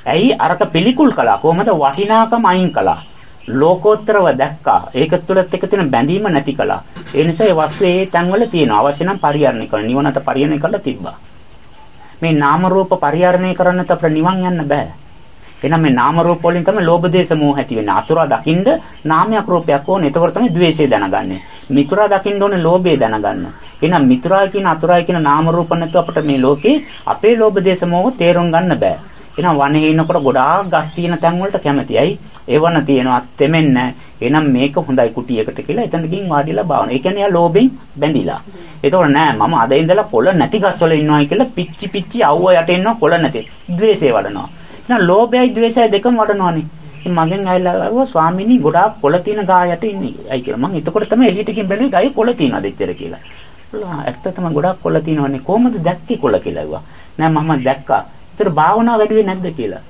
Speaker 2: ඇයි අරක පිළිකුල් කළා? කොහමද වටිනාකම අයින් කළා? ලෝකෝත්තරව දැක්කා ඒක තුළත් එක තියෙන බැඳීම නැති කළා ඒ නිසා ඒ වස්තු ඒ තැන්වල තියෙනවා අවශ්‍ය නම් පරිහරණය කරන්න නිවනට පරිහරණය කරලා තිබ්බා මේ නාම රූප පරිහරණය කරන්න අපිට නිවන් යන්න බෑ. එහෙනම් මේ නාම රූප වලින් තමයි ලෝභ දේශ මොහ ඇති වෙන්නේ. අතුරා දකින්න නාමයක් රූපයක් ඕනේ. එතකොට තමයි द्वේෂය දැනගන්නේ. මිතුරා දකින්න ඕනේ ලෝභය දැනගන්න. එහෙනම් මිතුරා කියන අතුරායි කියන නාම රූප නැතුව අපිට මේ ලෝකේ අපේ ලෝභ දේශ මොහ තේරුම් ගන්න බෑ. එහෙනම් වනේ ඉන්නකොට ගොඩාක් ගස් තියෙන තැන් වලට කැමතියි. ඒවන තියෙනවා තෙමෙන්නේ එහෙනම් මේක හොඳයි කුටියකට කියලා එතන ගිහින් වාඩිලා බාවන. ඒ කියන්නේ යා ලෝභෙන් බැඳිලා. ඒතකොට නෑ මම අද ඉඳලා පොළ නැති ගස්වල ඉන්නවයි කියලා පිච්චි පිච්චි අවුව යට එනවා පොළ නැති. ද්වේෂය වඩනවා. එහෙනම් ලෝභයයි ද්වේෂයයි දෙකම වඩනවානේ. ඉතින් මගෙන් ඇවිල්ලා ආවා ස්වාමීනි ගොඩාක් පොළ තියෙන ගා යට ඉන්නේ. අයි කියලා. මම එතකොට තමයි එළියට ගිහින් බැලුවේ ගායේ පොළ තියෙනවද එච්චර කියලා. ඇත්තටම ගොඩක් කොළ තියෙනවනේ කොහමද දැක්කේ කොළ කියලා ඇහුවා. නෑ මම දැක්කා. ඒතර භාවනාව වැඩි වෙන්නේ නැද්ද කියලා.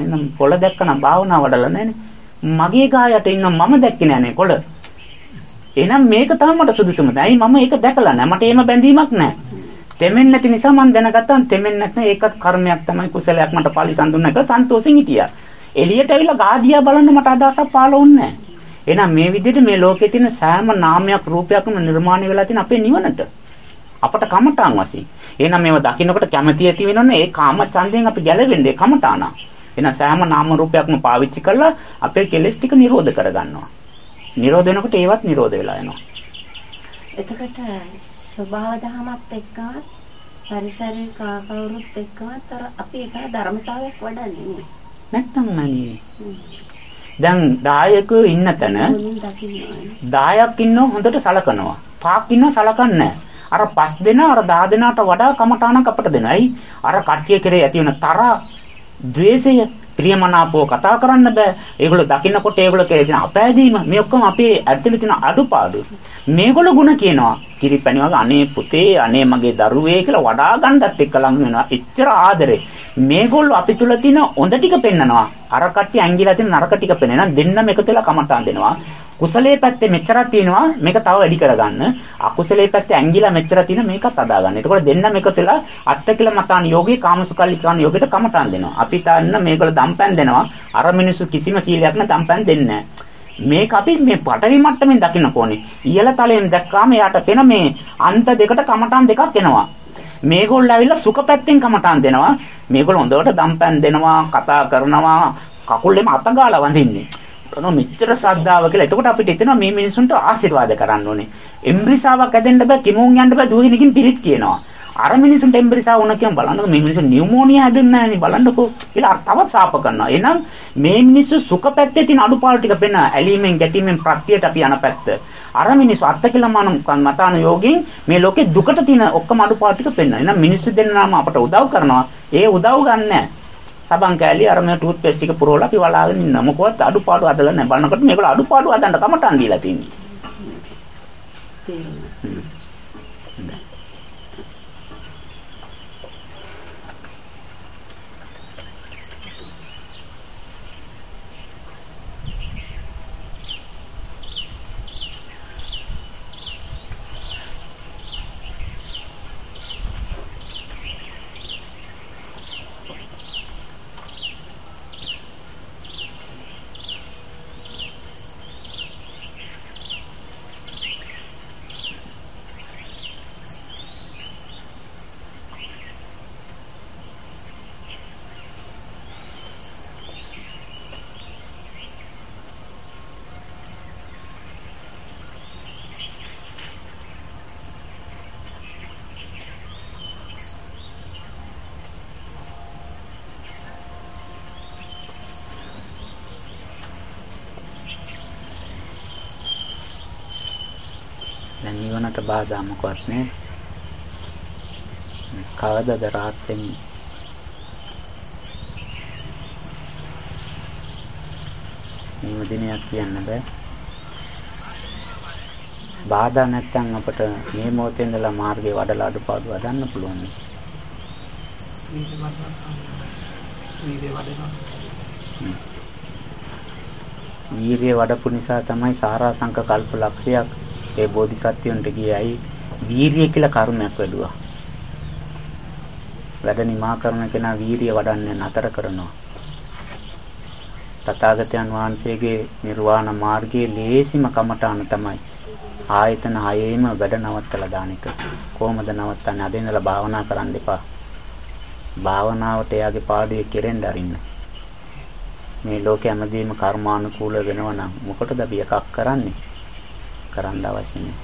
Speaker 2: මම කොළ දැක්කනම් භාවනාව වඩලා නැනේ. මගේ ගායට ඉන්න මම දැක්කේ නෑනේ කොළ. එහෙනම් මේක තමයි මට සුදුසුම. ඇයි මම ඒක දැකලා නෑ. මට එහෙම බැඳීමක් නෑ. තෙමෙන්නේ නැති නිසා මම දැනගත්තා තෙමෙන්නේ නැත්නම් ඒකත් කර්මයක් තමයි කුසලයක් මට පාලිසන් දුන්නා කියලා සන්තෝෂෙන් හිටියා. එළියට ඇවිල්ලා ගාදියා බලන්න මට අදහසක් පාළ වුණේ නැහැ. එහෙනම් මේ විදිහට මේ ලෝකේ තියෙන සෑම නාමයක් රූපයක්ම නිර්මාණය වෙලා තියෙන අපේ නිවනට. අපට කමඨාන් වශයෙන්. එහෙනම් මේව දකින්නකොට කැමැති ඇති වෙනවනේ ඒ කාම ඡන්දයෙන් අපි ගැලවෙන්නේ කමඨාන. එහෙනම් සෑම නාම රූපයක්ම පාවිච්චි කරලා අපේ කෙලෙස් ටික නිරෝධ කරගන්නවා. නිරෝධ වෙනකොට ඒවත් නිරෝධ වෙලා යනවා.
Speaker 3: එතකොට ස්වභාව දහමත් එක්කම පරිසරයේ කාකවුරුත් එක්කමත් අර අපි ඒක ධර්මතාවයක් වඩන්නේ නේ.
Speaker 2: නැත්තම් නෑ. දැන් 10ක ඉන්න තැන
Speaker 3: මුලින් දකින්නවානේ.
Speaker 2: 10ක් ඉන්නව හොඳට සලකනවා. පහක් ඉන්නව සලකන්නේ අර පස් දෙනා අර 10 දෙනාට වඩා කමඨාණක් අපට දෙනයි. අර කට්ටිය කෙරේ ඇති වෙන තරහ, ද්වේෂය, ප්‍රියමනාපෝ කතා කරන්න බෑ. ඒගොල්ලෝ දකින්නකොට ඒගොල්ලෝ කෙරේ තියෙන අපෑදීම මේ ඔක්කොම අපේ ඇතුළේ තියෙන අඩුපාඩු. මේගොල්ලෝ ಗುಣ කියනවා. කිරිපැණි වගේ අනේ පුතේ, අනේ මගේ දරුවේ කියලා වඩා ගන්නත් එක්ක ලඟ වෙනවා. එච්චර ආදරේ. මේගොල්ලෝ අපි තුල තියෙන හොඳ ටික පෙන්නනවා. අර කට්ටිය ඇඟිලා තියෙන නරක ටික පෙන්නනවා. දෙන්නම එකතු වෙලා කමටහන් දෙනවා. කුසලයේ පැත්තේ මෙච්චරක් තියෙනවා මේක තව වැඩි කරගන්න. අකුසලයේ පැත්තේ ඇඟිලා මෙච්චර තියෙන මේකත් අදාගන්න. එතකොට දෙන්නම එකතු වෙලා අත්තකිල මතාන යෝගේ කාමසුකල්ලිකාන යෝගයට කමටහන් දෙනවා. අපි තාන්න මේගොල්ලෝ දම්පැන් දෙනවා. අර මිනිස්සු කිසිම සීලයක් නැ දම්පැන් දෙන්නේ මේක අපි මේ පටවි මට්ටමින් දකින්න ඕනේ. ඉහළ තලයෙන් දැක්කාම යාට පෙන මේ අන්ත දෙකට කමටහන් දෙකක් එනවා. මේගොල්ලෝ ඇවිල්ලා සුඛ පැත්තෙන් කමටහන් දෙනවා. මේගොල්ලෝ හොඳට දම්පැන් දෙනවා, කතා කරනවා, කකුල්ෙම අත ගාලා වඳින්නේ. ඔන්න මෙච්චර ශ්‍රද්ධාව කියලා. එතකොට අපිට හිතෙනවා මේ මිනිසුන්ට ආශිර්වාද කරන්න ඕනේ. එම්බ්‍රිසාවක් ඇදෙන්න බෑ, කිමුන් යන්න බෑ, දුවගෙනකින් පිරිත් කියනවා. අර මිනිසුන්ට එම්බ්‍රිසාව වුණ කියන් බලන්නකො මේ මිනිස්සු නියුමෝනියා හැදෙන්නේ නැහනේ බලන්නකො කියලා තවත් සාප කරනවා. එහෙනම් මේ මිනිස්සු සුඛ පැත්තේ තියෙන අඩුපාඩු ටික පෙන්න ඇලීමෙන් ගැටීමෙන් ප්‍රත්‍යයට අපි යන පැත්ත. අර මිනිස්සු අත්තකිලමාන මතාන යෝගින් මේ ලෝකේ දුකට තියෙන ඔක්කොම අඩුපාඩු ටික පෙන්වනවා. එහෙනම් මිනිස්සු දෙන්නාම අපට උදව් කරනවා. ඒ උදව් ගන්නෑ. සබන් කෑලි අර මේ ටූත් පේස්ට් ටික පුරවලා අපි වලාගෙන ඉන්න. මොකවත් අඩුපාඩු හදලා නැහැ. බලනකොට මේගොල්ලෝ අඩුපාඩු හදන්න කමටන් දීලා තින්නේ.
Speaker 3: තේරුණා.
Speaker 2: නිවනට බාධා මොකවත් නෑ. කවදද rahat වෙන්නේ? නියම දිනයක් කියන්න බෑ. බාධා නැත්තම් අපට මේ මොහොතේ ඉඳලා මාර්ගේ වඩලා අඩුපාඩු හදන්න පුළුවන්. වීරිය වඩපු නිසා තමයි සාරාංශක කල්ප ලක්ෂයක් ඒ බෝධිසත්වයන්ට ගියයි වීරිය කියලා කර්මයක් වැඩුවා. වැඩ නිමා කරන කෙනා වීරිය වඩන්නේ නතර කරනවා. තථාගතයන් වහන්සේගේ නිර්වාණ මාර්ගයේ ලේසිම කමඨාන තමයි ආයතන හයේම වැඩ නවත්තලා දාන එක. කොහොමද නවත්තන්නේ? අද ඉඳලා භාවනා කරන්න එපා. භාවනාවට එයාගේ පාඩුවේ කෙරෙන්න අරින්න. මේ ලෝකෙ හැමදේම කර්මානුකූල වෙනවා නම් මොකටද අපි එකක් කරන්නේ? කරන්න අවශ්‍ය නැහැ.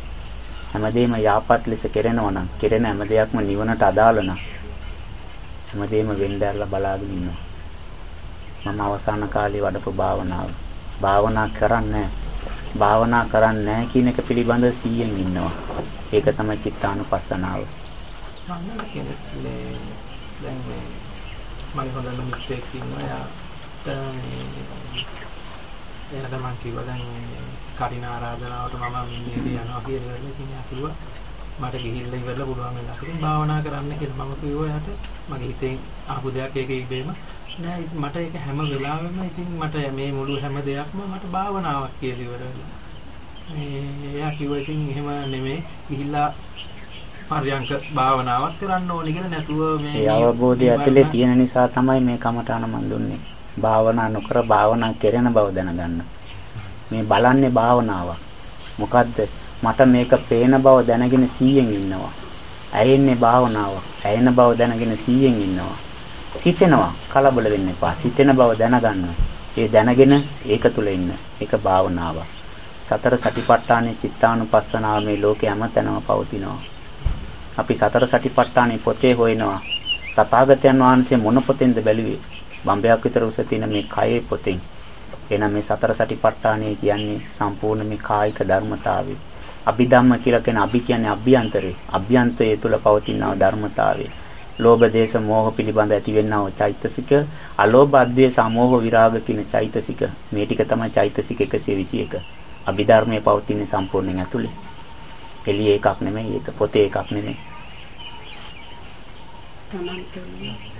Speaker 2: හැමදේම යාපත් ලෙස කෙරෙනවා නම් කෙරෙන හැම දෙයක්ම නිවනට අදාළ නම් හැමදේම වෙන්දැරලා බලාගෙන ඉන්නවා. මම අවසාන කාලේ වඩපු භාවනාව. භාවනා කරන්නේ භාවනා කරන්නේ කියන එක පිළිබඳ 100න් ඉන්නවා. ඒක තමයි චිත්තානුපස්සනාව.
Speaker 4: සම්මත කෙනෙක් මේ දැන් මේ මගේ හොඳම මිත්‍රයෙක් ඉන්නවා යාට මේ එයාට මම කිව්වා දැන් මේ කරින ආරාධනාවට මම මිනිහට යනවා කියලා ඉතින් එයා කිව්වා මට ගිහිල්ලා ඉවරලා පුළුවන් වෙලා. ඉතින් භාවනා කරන්න කියලා මම කිව්වා එයාට මගේ හිතෙන් ආපු දෙයක් ඒක ඉබේම නෑ ඉතින් මට ඒක හැම වෙලාවෙම ඉතින් මට මේ මුළු හැම දෙයක්ම මට භාවනාවක් කියලා ඉවර වෙලා. මේ එයා කිව්වා ඉතින් එහෙම නෙමෙයි ගිහිල්ලා පර්යංක භාවනාවක් කරන්න ඕනි කියලා නැතුව මේ
Speaker 2: ඒ අවබෝධය ඇතුලේ තියෙන නිසා තමයි මේ කමඨාන මන් දුන්නේ. භාවනා නොකර භාවනා කෙරෙන බව දැනගන්න. මේ බලන්නේ භාවනාවක්. මොකද්ද? මට මේක පේන බව දැනගෙන 100න් ඉන්නවා. ඇයෙන්නේ භාවනාවක්. ඇයෙන බව දැනගෙන 100න් ඉන්නවා. සිතෙනවා කලබල වෙන්න එපා. සිතෙන බව දැනගන්න. ඒ දැනගෙන ඒක තුල ඉන්න. ඒක භාවනාවක්. සතර සටිපට්ඨානේ චිත්තානුපස්සනාව මේ ලෝකේ හැමතැනම පවතිනවා. අපි සතර සටිපට්ඨානේ පොතේ හොයනවා. තථාගතයන් වහන්සේ මොන පොතෙන්ද බැලුවේ? බම්බයක් විතර උස තියෙන මේ කයේ පොතෙන්. එහෙනම් මේ සතර සටිපට්ඨානය කියන්නේ සම්පූර්ණ මේ කායික ධර්මතාවය. අභිධම්ම කියලා කියන අභි කියන්නේ අභ්‍යන්තරේ. අභ්‍යන්තරයේ තුල පවතිනා ධර්මතාවය. ලෝභ දේශ මොහ පිළිබඳ ඇතිවෙනා චෛතසික, අලෝභ අධ්වේෂ අමෝහ විරාග කියන චෛතසික. මේ ටික තමයි චෛතසික 121. අභිධර්මයේ පවතින සම්පූර්ණයෙන් ඇතුලේ. එළියේ එකක් නෙමෙයි ඒක පොතේ එකක් නෙමෙයි.
Speaker 3: තමන් තුළ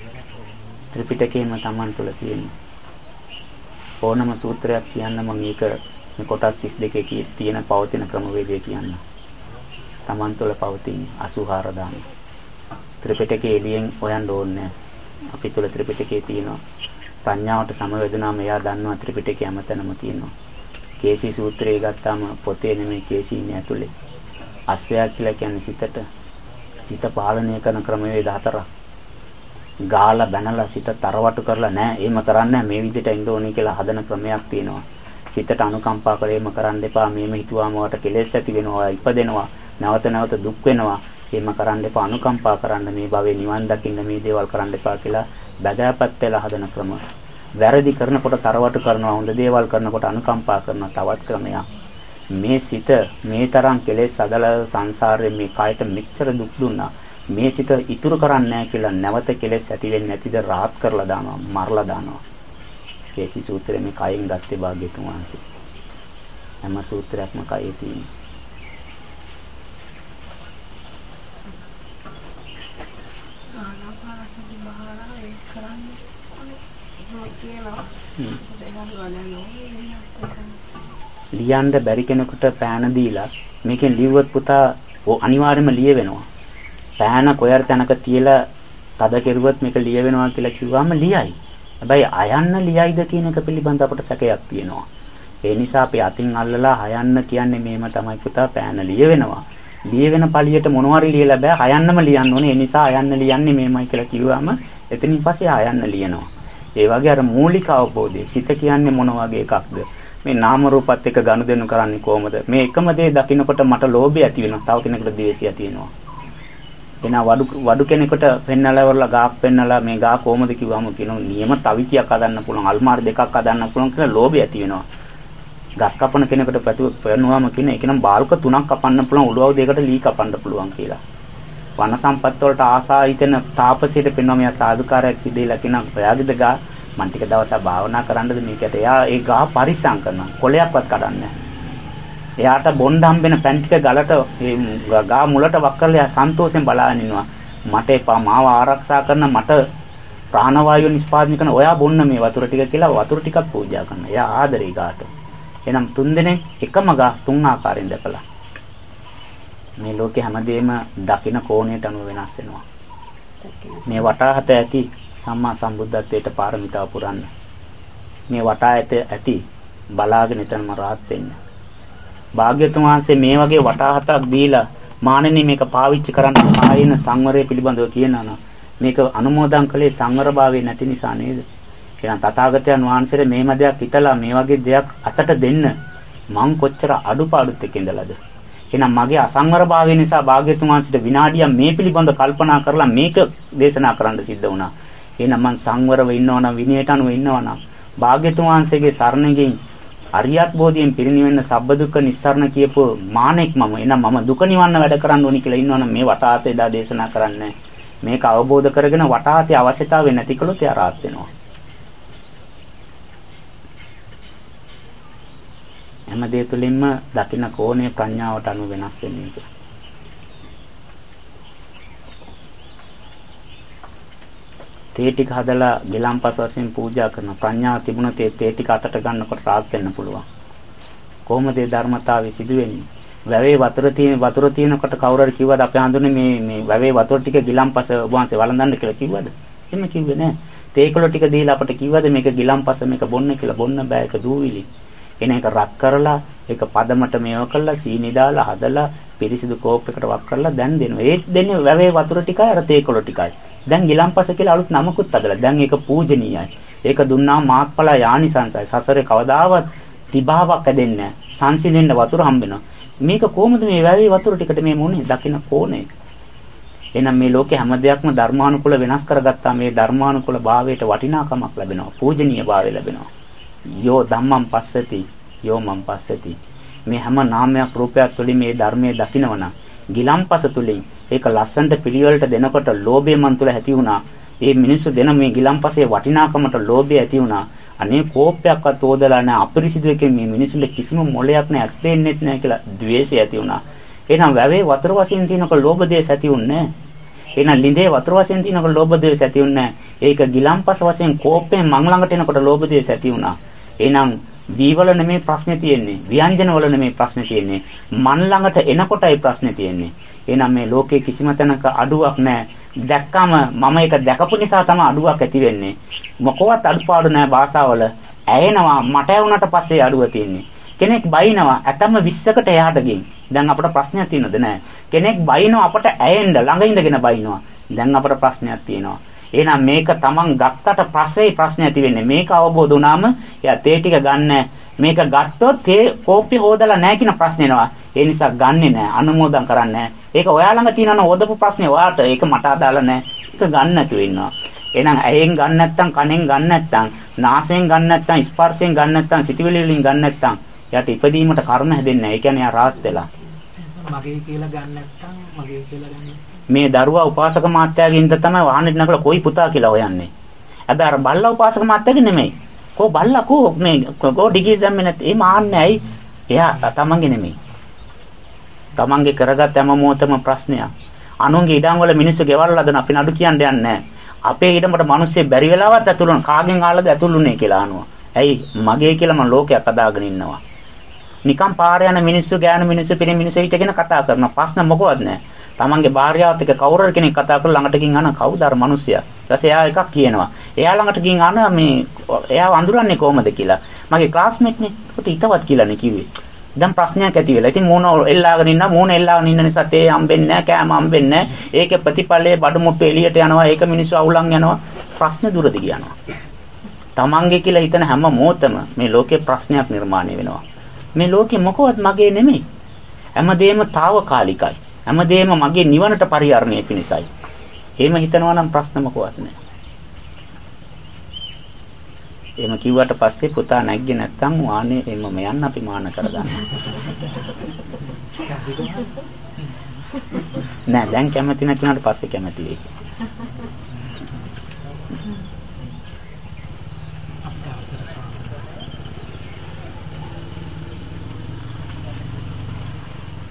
Speaker 2: ත්‍රිපිටකයේම Taman තුල තියෙන ඕනම සූත්‍රයක් කියන්න මම ඒක මේ කොටස් 32 තියෙන පවතින ක්‍රමවේදය කියන්න. Taman තුල පවතින 84 දාන. ත්‍රිපිටකයේ එළියෙන් හොයන්න ඕනේ අපි තුල ත්‍රිපිටකයේ තියෙනවා. ප්‍රඥාවට සමවැදුනාම එයා දන්නවා ත්‍රිපිටකය හැමතැනම තියෙනවා. කේසි සූත්‍රය ගත්තාම පොතේ නෙමෙයි කේසීනේ ඇතුලේ. අස්සයා කියලා කියන්නේ සිතට සිත පාලනය කරන ක්‍රමවේද හතරක්. ගාලා බැනලා සිත තරවටු කරලා නෑ එහෙම කරන්නේ මේ විදිහට ඉන්න ඕනේ කියලා හදන ක්‍රමයක් තියෙනවා. සිතට අනුකම්පා කරේම කරන්න එපා. මේම හිතුවාම වට කෙලෙස් ඇති වෙනවා, ඉපදෙනවා, නැවත නැවත දුක් වෙනවා. එහෙම කරන්න එපා. අනුකම්පා කරන්න මේ භවයේ නිවන් දකින්න මේ දේවල් කරන්න එපා කියලා බගෑපත් වෙලා හදන ක්‍රම. වැරදි කරනකොට තරවටු කරනවා, හොඳ දේවල් කරනකොට අනුකම්පා කරන තවත් ක්‍රමයක්. මේ සිත මේ තරම් කෙලෙස් අදලා සංසාරයේ මේ කායට මෙච්චර දුක් දුන්නා. මේ සිත ඉතුරු කරන්නේ නැහැ කියලා නැවත කෙලෙස් ඇති වෙන්නේ නැතිද රාත් කරලා දානවා මරලා දානවා. කේසි සූත්‍රයේ මේ කයෙන් ගත්තේ භාග්‍යතුන් වහන්සේ. හැම සූත්‍රයක්ම කයේ තියෙනවා.
Speaker 5: ආනාපානසති භාවනාව ඒ කරන්නේ එහෙම කියනවා ඒක
Speaker 2: ලියන්න බැරි කෙනෙකුට පෑන දීලා මේකෙන් ලිව්වොත් පුතා අනිවාර්යයෙන්ම ලිය වෙනවා. පෑන කොයර තැනක තියලා තද කෙරුවොත් මේක ලිය වෙනවා කියලා කිව්වම ලියයි. හැබැයි අයන්න ලියයිද කියන එක පිළිබඳ අපට සැකයක් තියෙනවා. ඒ නිසා අපි අතින් අල්ලලා හයන්න කියන්නේ මේම තමයි පුතා පෑන ලිය වෙනවා. ලිය වෙන පළියට මොනවාරි ලියලා බෑ හයන්නම ලියන්න ඕනේ. ඒ නිසා හයන්න ලියන්නේ මේමයි කියලා කිව්වම එතනින් පස්සේ හයන්න ලියනවා. ඒ වගේ අර මූලික අවබෝධය සිත කියන්නේ මොන වගේ එකක්ද? මේ නාම රූපත් එක්ක ගනුදෙනු කරන්නේ කොහොමද? මේ එකම දේ දකින්නකොට මට ලෝභය ඇති වෙනවා. තව කෙනෙකුට ද්වේෂය ඇති වෙනවා. එනා වඩු වඩු කෙනෙකුට පෙන්නලා වරලා ගාක් පෙන්නලා මේ ගා කොහොමද කිව්වම කියන නියම තවිතියක් හදන්න පුළුවන් අල්මාරි දෙකක් හදන්න පුළුවන් කියලා ලෝභය ඇති වෙනවා. ගස් කපන කෙනෙකුට පැතුව පෙන්නුවාම කියන එක නම් බාල්ක තුනක් කපන්න පුළුවන් උඩව දෙකට ලී කපන්න පුළුවන් කියලා. වන සම්පත් වලට ආසා හිතෙන තාපසයට පෙන්වම යා සාදුකාරයක් විදේලා කියන ඔයාගේද ගා? මන් ටික දවසක් භාවනා කරන්නද? මේකට එයා ඒ ගා පරිස්සම් කරනවා. කොලයක්වත් කඩන්නේ එයාට බොණ්ඩ හම්බෙන පැන් ටික ගලට ගා මුලට වක් කරලා එයා සන්තෝෂෙන් බලාගෙන ඉන්නවා. මට එපා මාව ආරක්ෂා කරන මට ප්‍රාණවායුව නිෂ්පාදනය කරන ඔයා බොන්න මේ වතුර ටික කියලා වතුර ටිකක් පූජා කරනවා. එයා ආදරේ ගාට. එහෙනම් තුන් දෙනෙක් එකම ගා තුන් ආකාරයෙන් දැකලා. මේ ලෝකේ හැමදේම දකින කෝණයට අනුව වෙනස් වෙනවා. මේ වටාහත ඇති සම්මා සම්බුද්ධත්වයට පාරමිතාව පුරන්න. මේ වටායත ඇති බලාගෙන එතනම rahat වෙන්න. භාග්‍යතුන් වහන්සේ මේ වගේ වටාහතක් දීලා මානෙනි මේක පාවිච්චි කරන්න ආයෙන සංවරය පිළිබඳව කියනවා මේක අනුමෝදන් කළේ සංවරභාවය නැති නිසා නේද? එහෙනම් තථාගතයන් වහන්සේට මේම දෙයක් හිතලා මේ වගේ දෙයක් අතට දෙන්න මං කොච්චර අඩුපාඩුත් එක්ක ඉඳලාද? එහෙනම් මගේ අසංවරභාවය නිසා භාග්‍යතුන් වහන්සේට විනාඩියක් මේ පිළිබඳව කල්පනා කරලා මේක දේශනා කරන්න සිද්ධ වුණා. එහෙනම් මං සංවරව ඉන්නවනම් විනයට අනුව ඉන්නවනම් භාග්‍යතුන් වහන්සේගේ සරණකින් අරියත් බෝධියෙන් පිරිනිවෙන්න සබ්බදුක්ඛ නිස්සරණ කියපු මානෙක් මම. එහෙනම් මම දුක නිවන්න වැඩ කරන්න ඕනි කියලා ඉන්නවනම් මේ වටාතේ දා දේශනා කරන්නේ මේක අවබෝධ කරගෙන වටාතේ අවශ්‍යතාවය නැති කළොත් එයා rahat වෙනවා. හැම දෙය තුළින්ම දකින්න කෝණේ ප්‍රඥාවට අනුව වෙනස් වෙන්නේ තේ ටික හදලා ගිලම්පස වශයෙන් පූජා කරන ප්‍රඥාව තිබුණ තේ තේ ටික අතට ගන්නකොට රාත් වෙන්න පුළුවන්. කොහොමද ඒ ධර්මතාවය සිදු වෙන්නේ? වැවේ වතුර තියෙන වතුර තියෙනකොට කවුරු හරි කිව්වද අපි හඳුනේ මේ මේ වැවේ වතුර ටික ගිලම්පස වහන්සේ වළඳන්න කියලා කිව්වද? එහෙම කිව්වේ නෑ. තේකොළ ටික දීලා අපට කිව්වද මේක ගිලම්පස මේක බොන්න කියලා බොන්න බෑ ඒක දූවිලි. එන එක රක් කරලා ඒක පදමට මේව කරලා සීනි දාලා හදලා පිරිසිදු කෝප් එකට වක් කරලා දැන් දෙනවා. ඒත් දෙන්නේ වැවේ වතුර ටිකයි අර තේකොළ ටිකයි. දැන් ගිලම්පස කියලා අලුත් නමකුත් අදලා. දැන් ඒක පූජනීයයි. ඒක දුන්නා මාත්ඵල යානිසංසයි. සසරේ කවදාවත් තිබාවක් ඇදෙන්නේ නැහැ. සංසිඳෙන්න වතුර හම්බ වෙනවා. මේක කොහොමද මේ වැවේ වතුර ටිකට මේ මොනේ දකින්න ඕනේ? එහෙනම් මේ ලෝකේ හැම දෙයක්ම ධර්මානුකූල වෙනස් කරගත්තා මේ ධර්මානුකූල භාවයට වටිනාකමක් ලැබෙනවා. පූජනීය භාවය ලැබෙනවා. යෝ ධම්මං පස්සති යෝ මං පස්සති. මේ හැම නාමයක් රූපයක් තුළින් මේ ධර්මයේ දකිනවනම් ගිලම්පස තුලින් ඒක ලස්සනට පිළිවෙලට දෙනකොට ලෝභය මන් තුල ඇති වුණා. මේ මිනිස්සු දෙන මේ ගිලම්පසේ වටිනාකමට ලෝභය ඇති වුණා. අනේ කෝපයක්වත් ඕදලා නැහැ අපිරිසිදු එකෙන් මේ මිනිස්සුන්ට කිසිම මොලයක් නැහැ ඇස් පේන්නෙත් නැහැ කියලා द्वේෂය ඇති වුණා. එහෙනම් වැවේ වතුර වශයෙන් තියෙනකොට ලෝභ දේශ ඇති වුන්නේ එහෙනම් ලිඳේ වතුර වශයෙන් තියෙනකොට ලෝභ දේශ ඇති වුන්නේ ඒක ගිලම්පස වශයෙන් කෝපයෙන් මං ළඟට එනකොට ලෝභ දේශ ඇති වුණා. එහෙනම් දීවල නෙමේ ප්‍රශ්නේ තියෙන්නේ. ව්‍යංජන වල නෙමේ ප්‍රශ්නේ තියෙන්නේ. මන් ළඟට එනකොටයි ප්‍රශ්නේ තියෙන්නේ. එහෙනම් මේ ලෝකේ කිසිම තැනක අඩුවක් නැහැ. දැක්කම මම ඒක දැකපු නිසා තමයි අඩුවක් ඇති වෙන්නේ. මොකවත් අඩුපාඩු නැහැ භාෂාවල. ඇයෙනවා මට ඇවුනට පස්සේ අඩුව තියෙන්නේ. කෙනෙක් බයිනවා ඇතම 20කට එහාට ගින්. දැන් අපට ප්‍රශ්නයක් තියෙනවද නැහැ. කෙනෙක් බයිනවා අපට ඇයෙන්න ළඟ ඉඳගෙන බයිනවා. දැන් අපට ප්‍රශ්නයක් තියෙනවා. එහෙනම් මේක Taman ගත්තට පස්සේ ප්‍රශ්න ඇති වෙන්නේ. මේක අවබෝධ වුණාම එයා තේ ටික ගන්න මේක ගත්තොත් තේ කෝප්පිය හොදලා නැහැ කියන ප්‍රශ්න එනවා. ඒ නිසා ගන්නෙ නැහැ. අනුමෝදන් කරන්නේ ඒක ඔයා ළඟ තියෙනවනේ හොදපු ප්‍රශ්නේ ඔයාට. ඒක මට අදාළ නැහැ. ඒක ගන්න නැතුව ඉන්නවා. එහෙනම් ඇහෙන් ගන්න නැත්නම් කනෙන් ගන්න නැත්නම් නාසයෙන් ගන්න නැත්නම් ස්පර්ශයෙන් ගන්න නැත්නම් සිතවිලි වලින් ගන්න නැත්නම් එයාට ඉපදීමට කර්ම හැදෙන්නේ නැහැ. ඒ කියන්නේ එයා රාත් වෙලා.
Speaker 4: මගේ කියලා ගන්න නැත්නම් මගේ කියලා ගන්න
Speaker 2: මේ දරුවා උපාසක මාත්‍යාගෙන් ඉඳ තමයි වාහනේ නගලා කොයි පුතා කියලා හොයන්නේ. හැබැයි අර බල්ලා උපාසක මාත්‍යාගෙන් නෙමෙයි. කෝ බල්ලා කෝ මේ කෝ ඩිගී දැම්මේ නැත්නම් ඒ මාන්නේ ඇයි? එයා තමන්ගේ නෙමෙයි. තමන්ගේ කරගත් හැම මොහොතම ප්‍රශ්නයක්. අනුන්ගේ ඉඩම් වල මිනිස්සු ගෙවල් හදන අපි නඩු කියන්න යන්නේ නැහැ. අපේ ඊටමට මිනිස්සු බැරි වෙලාවත් ඇතුළුන කාගෙන් ආලද ඇතුළුනේ කියලා අහනවා. ඇයි මගේ කියලා මම ලෝකයක් අදාගෙන ඉන්නවා. නිකන් පාර යන මිනිස්සු ගෑනු මිනිස්සු පිළි මිනිස්සු හිටගෙන කතා කරනවා. ප්‍රශ්න මොකවත් නැහැ. තමන්ගේ භාර්යාවත් එක්ක කවුරු හරි කෙනෙක් කතා කරලා ළඟට ගින් අහන කවුද අර මිනිස්සයා. ඊට එයා එකක් කියනවා. එයා ළඟට ගින් අහන මේ එයාව අඳුරන්නේ කොහමද කියලා. මගේ ක්ලාස්මේට් නේ. ඒකට ඊටවත් කියලානේ කිව්වේ. දැන් ප්‍රශ්නයක් ඇති වෙලා. ඉතින් මූණ එල්ලාගෙන ඉන්න මූණ එල්ලාගෙන ඉන්න නිසා තේ හම්බෙන්නේ නැහැ, කෑම හම්බෙන්නේ නැහැ. ඒකේ ප්‍රතිඵලයේ බඩු මුට්ටු එළියට යනවා. ඒක මිනිස්සු අවුලන් යනවා. ප්‍රශ්න දුරදි යනවා. තමන්ගේ කියලා හිතන හැම මොහොතම මේ ලෝකේ ප්‍රශ්නයක් නිර්මාණය වෙනවා. මේ ලෝකේ මොකවත් මගේ නෙමෙයි. හැමදේම తాවකාලිකයි. හැමදේම මගේ නිවනට පරිහරණය පිණිසයි. එහෙම හිතනවා නම් ප්‍රශ්න මොකවත් නැහැ. එහෙම කිව්වට පස්සේ පුතා නැග්ගේ නැත්තම් වානේ එම්මම යන්න අපි මාන කරගන්න. නෑ දැන් කැමති නැතුණාට පස්සේ කැමති වෙයි.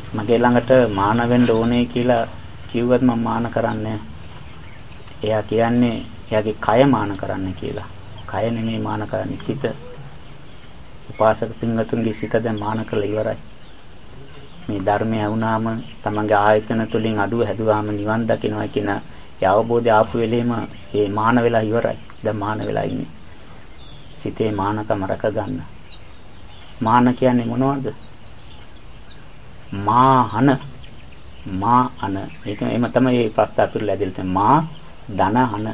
Speaker 2: මගේ ළඟට මාන වෙන්න ඕනේ කියලා කිව්වත් මම මාන කරන්නේ එයා කියන්නේ එයාගේ කය මාන කරන්න කියලා. කය නෙමෙයි මාන කරන්නේ සිත. උපාසක පින්වතුන්ගේ සිත දැන් මාන කරලා ඉවරයි. මේ ධර්මය වුණාම තමන්ගේ ආයතන තුලින් අඩුව හැදුවාම නිවන් දකින්නවා කියන අවබෝධය ආපු වෙලෙම ඒ මාන වෙලා ඉවරයි. දැන් මාන වෙලා ඉන්නේ. සිතේ මානකම රැක ගන්න. මාන කියන්නේ මොනවද? මාහන. මා අන ඒක එම තමයි මේ ප්‍රස්තාව පිළිලා ඇදලා තියෙන්නේ. මා ධන අන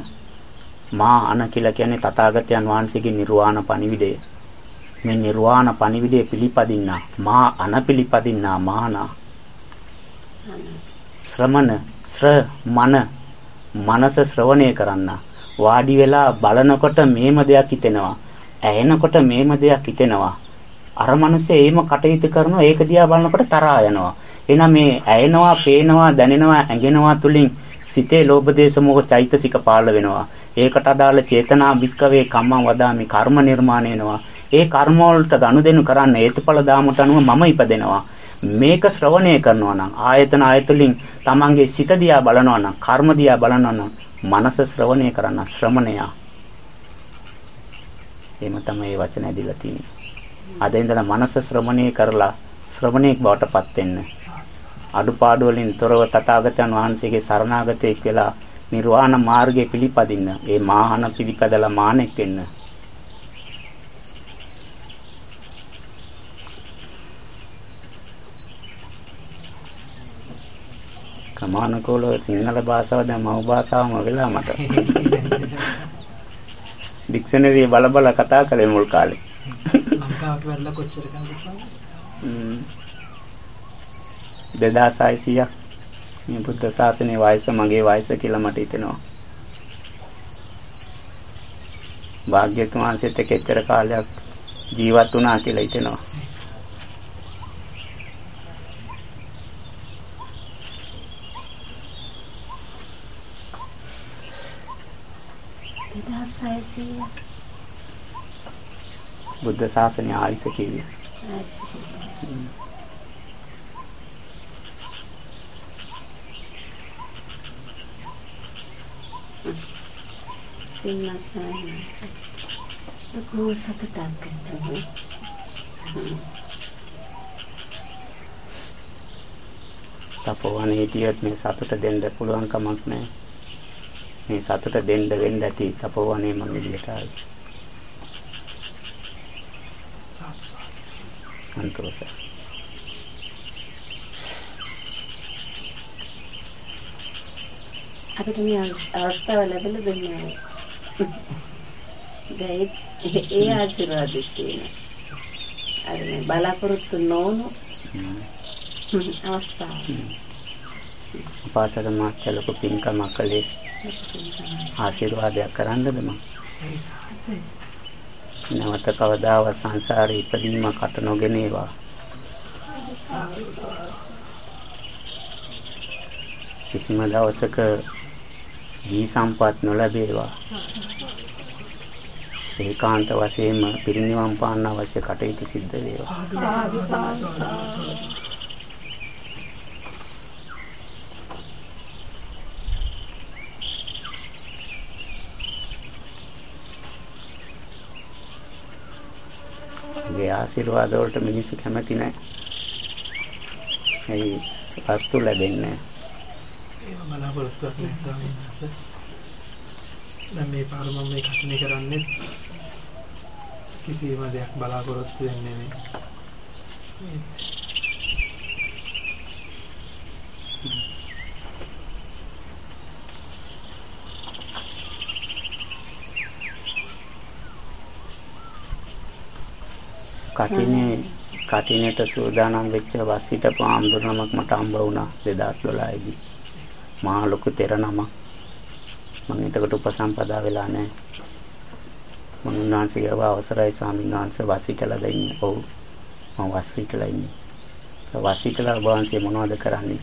Speaker 2: මා අන කියලා කියන්නේ තථාගතයන් වහන්සේගේ නිර්වාණ පණිවිඩය. මේ නිර්වාණ පණිවිඩය පිළිපදින්න. මා අන පිළිපදින්න. මානා ශ්‍රමණ ශ්‍ර මන මනස ශ්‍රවණය කරන්න. වාඩි වෙලා බලනකොට මේම දෙයක් හිතෙනවා. ඇහෙනකොට මේම දෙයක් හිතෙනවා. අර මිනිස්සේ ඒම කටයුතු කරනවා ඒක දිහා බලනකොට තරහා යනවා. එහෙනම් මේ ඇයෙනවා, පේනවා, දැනෙනවා, ඇඟෙනවා තුලින් සිතේ ලෝභ දේශ මොහ චෛතසික පාළ වෙනවා. ඒකට අදාළ චේතනා වික්කවේ කම්මං වදාමි කර්ම නිර්මාණය වෙනවා. ඒ කර්ම වලට ගනුදෙනු කරන්න හේතුඵල දාමට අනුව මම ඉපදෙනවා. මේක ශ්‍රවණය කරනවා නම් ආයතන ආයතලින් තමන්ගේ සිත දිහා බලනවා නම් කර්ම දිහා බලනවා නම් මනස ශ්‍රවණය කරන්න ශ්‍රමණයා. එහෙම තමයි මේ වචන ඇදලා තියෙන්නේ. අද ඉඳලා මනස ශ්‍රමණය කරලා ශ්‍රමණේක් බවට පත් වෙන්න. අඩුපාඩු වලින් තොරව තථාගතයන් වහන්සේගේ සරණාගතයෙක් වෙලා නිර්වාණ මාර්ගයේ පිළිපදින්න. ඒ මාහන පිළිපදලා මානෙක් වෙන්න. ක්‍රමානුකූලව සිංහල භාෂාව දැන් මව් භාෂාවම වෙලා මට. ඩික්ෂනරි බල බල කතා කළේ මුල් කාලේ.
Speaker 4: ලංකාවට වැල්ලා කොච්චර කාලද ස්වාමීනි?
Speaker 2: ම්ම්. 2600ක් මේ බුද්ධ ශාසනයේ වයස මගේ වයස කියලා මට හිතෙනවා. භාග්‍යතුන් වහන්සේත් එක්ක එච්චර කාලයක් ජීවත් වුණා කියලා හිතෙනවා.
Speaker 3: දෙදහස් හයසීය
Speaker 2: බුද්ධ ශාසනය ආයුෂ කිව්වේ.
Speaker 3: ලොකු සතුටක් ගන්නවා
Speaker 2: තපෝවනේ හිටියොත් මේ සතුට දෙන්න පුළුවන් කමක් නැහැ. මේ සතුට දෙන්න වෙන්න ඇති තපෝවනේ මම එළියට ආවේ. සන්තෝෂයි.
Speaker 3: අපිට මේ අවස්- අවස්ථාව ලැබෙලා දුන්නා. දැන් ඒ ආශිර්වාදෙත් තියෙනවා. අර මේ බලාපොරොත්තු නොවුණු අවස්ථාව.
Speaker 2: උපාසක මාත්‍ය ලොකු පින්කමක් කළේ ආශිර්වාදයක් කරන්නද මම? නැවත කවදාවත් සංසාරේ ඉපදීම කට නොගෙන ඒවා. කිසිම දවසක දී සම්පත් නොලැබේවා. ඒකාන්ත වශයෙන්ම පිරිනිවන් පාන්න අවශ්‍ය කටයුතු සිද්ධ වේවා. ඒ ආශිර්වාද වලට මිනිස්සු කැමති නැහැ. ඒ වස්තු ලැබෙන්නේ නැහැ.
Speaker 4: ඒව බලාපොරොත්තුවක් නැහැ ස්වාමීන් වහන්සේ. දැන් මේ පාර මම මේ කටනේ කරන්නේ කිසිම දෙයක් බලාපොරොත්තු වෙන්නේ නැහැ.
Speaker 2: කටිනේ කටිනේට සූදානම් වෙච්ච වස්සිට පාම්දුනමක් මට හම්බ වුණා 2012 දී. මහා ලොකු තෙර නමක්. මම එතකොට උපසම්පදා වෙලා නැහැ. මම උන්වහන්සේගේ අවසරයි ස්වාමීන් වහන්සේ වස්සිටලා දෙන්නේ. ඔව්. මම වස්සිටලා ඉන්නේ. වස්සිටලා වහන්සේ මොනවද කරන්නේ?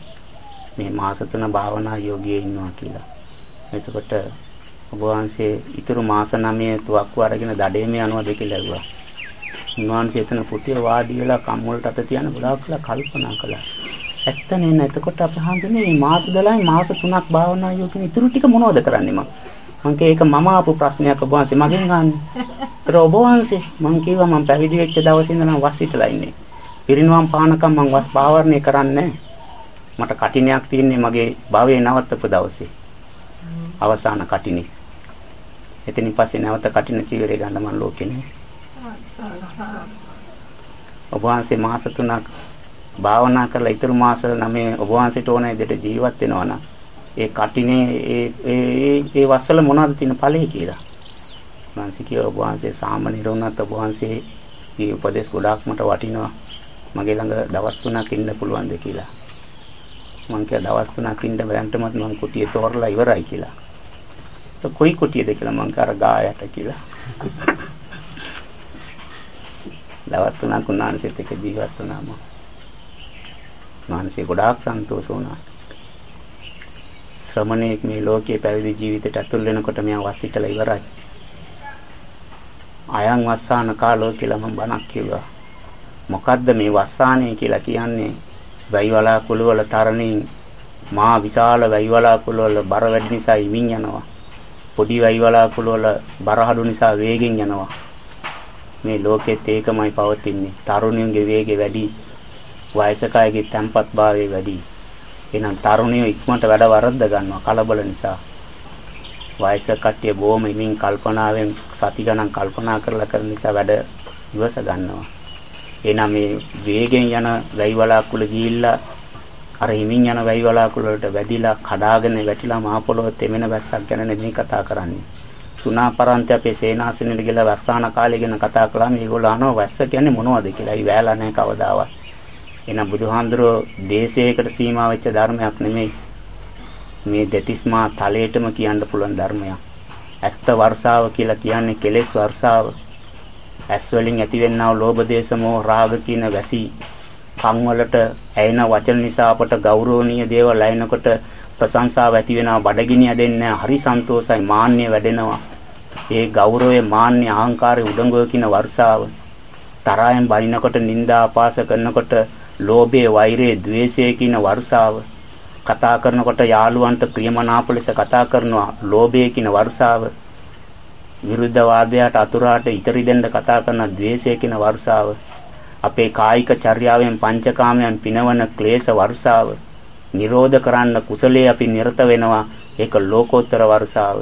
Speaker 2: මේ මාස තුන භාවනා යෝගියේ ඉන්නවා කියලා. එතකොට ඔබ වහන්සේ ඊතුරු මාස 9 තුවක්කු අරගෙන දඩේම යනවාද කියලා ඇහුවා. උන්වහන්සේ එතන කුටිය වාඩි වෙලා කම්මලට අත තියන ගොඩාක් කළා කල්පනා කළා. ඇත්ත නේ එතකොට අපි හඳුනේ මේ මාස 12යි මාස 3ක් භාවනා යෝගින ඉතුරු ටික මොනවද කරන්නේ මම? මං ඒක මම ආපු ප්‍රශ්නයක් ඔබ වහන්සේ මගෙන් අහන්නේ. ඒතර ඔබ වහන්සේ මං කිව්වා මං පැවිදි වෙච්ච දවසේ ඉඳලා වස් හිටලා ඉන්නේ. පිරිනුවම් පානකම් මං වස් පාවරණය කරන්නේ මට කටිනයක් තියෙන්නේ මගේ භවයේ නවත්තපු දවසේ. අවසාන කටිනේ. එතනින් පස්සේ නැවත කටින චීවරය ගන්න මං ලෝකේ නෑ. ඔබ වහන්සේ මාස 3ක් භාවනා කරලා ඊතුරු මාස 9 ඔබ වහන්සේට ඕන විදිහට ජීවත් වෙනවා නම් ඒ කටිනේ ඒ ඒ ඒ වස්සල මොනවද තියෙන ඵලයේ කියලා. වහන්සේ කිව්වා ඔබ වහන්සේ සාමාන්‍ය වුණත් ඔබ වහන්සේ මේ උපදේශ ගොඩාක් මට වටිනවා. මගේ ළඟ දවස් 3ක් ඉන්න පුළුවන්ද කියලා. මං කිය දවස් 3ක් ඉන්න බැන්ටමත් මං කුටිය තෝරලා ඉවරයි කියලා. කොයි කුටියද කියලා මං කර ගායට කියලා. දවස් තුනක් උන්වහන්සේත් එක්ක ජීවත් වුණාම මානසික ගොඩාක් සන්තෝෂ වුණා. ශ්‍රමණේක් මේ ලෝකයේ පැවිදි ජීවිතයට ඇතුල් වෙනකොට මෙයා වස්සිටලා ඉවරයි. අයං වස්සාන කාලෝ කියලා මම බණක් කිව්වා. මොකද්ද මේ වස්සානේ කියලා කියන්නේ? වැයි වලා කුළු වල තරණින් මා විශාල වැයි වලාකුළු වල බර වැඩි නිසා ඉමින් යනවා. පොඩි වැයි වලාකුළු වල බර අඩු නිසා වේගෙන් යනවා. මේ ලෝකෙත් ඒකමයි පවතින්නේ. තරුණියන්ගේ වේගය වැඩි, වයසක අයගේ තැම්පත්භාවය වැඩි. එහෙනම් තරුණියෝ ඉක්මනට වැඩ වරද්ද ගන්නවා කලබල නිසා. වයසක කට්ටිය බොහොම ඉමින් කල්පනාවෙන් සති ගණන් කල්පනා කරලා කරන නිසා වැඩ ඉවස ගන්නවා. එහෙනම් මේ වේගෙන් යන වැයි වලාකුළු ගිහිල්ලා අර හිමින් යන වැයි වලාකුළු වලට වැදිලා කඩාගෙන වැටිලා මහ පොළොව තෙමෙන වැස්සක් ගැන නෙමෙයි කතා කරන්නේ. සුණාපරන්ත අපේ සේනාසනෙට ගිහලා වැස්සාන කාලේ ගැන කතා කළා මේගොල්ලෝ අහනවා වැස්ස කියන්නේ මොනවද කියලා. ඒ වැයලා නැහැ කවදාවත්. එහෙනම් බුදුහාඳුරෝ දේශයකට සීමා වෙච්ච ධර්මයක් නෙමෙයි. මේ දෙතිස්මා තලයටම කියන්න පුළුවන් ධර්මයක්. ඇත්ත වර්ෂාව කියලා කියන්නේ කෙලෙස් වර්ෂාව. ඇස් වලින් ඇතිවෙනා ලෝභ දේශ මොහ රාග කියන වැසි කන් වලට ඇයෙන වචන නිසා අපට ගෞරවනීය දේවල් ඇයෙනකොට ප්‍රශංසාව ඇති වෙනවා බඩගිනිය දෙන්නේ හරි සන්තෝසයි මාන්නය වැඩෙනවා ඒ ගෞරවය මාන්නේ අහංකාරය උඩඟුව කියන වර්ෂාව තරයෙන් බලිනකොට නිନ୍ଦා අපාස කරනකොට ලෝභයේ වෛරයේ ద్వේෂයේ කියන වර්ෂාව කතා කරනකොට යාළුවන්ට ප්‍රියමනාප ලෙස කතා කරනවා ලෝභයේ කියන වර්ෂාව විරුද්ධවාදයට අතුරාට ඉතරි දෙන්න කතා කරන ద్వේෂයේ කියන වර්ෂාව අපේ කායික චර්යාවෙන් පංචකාමයන් පිනවන ක්ලේශ වර්ෂාව නිරෝධ කරන්න කුසලයේ අපි නිරත වෙනවා ඒක ලෝකෝත්තර වර්ෂාව.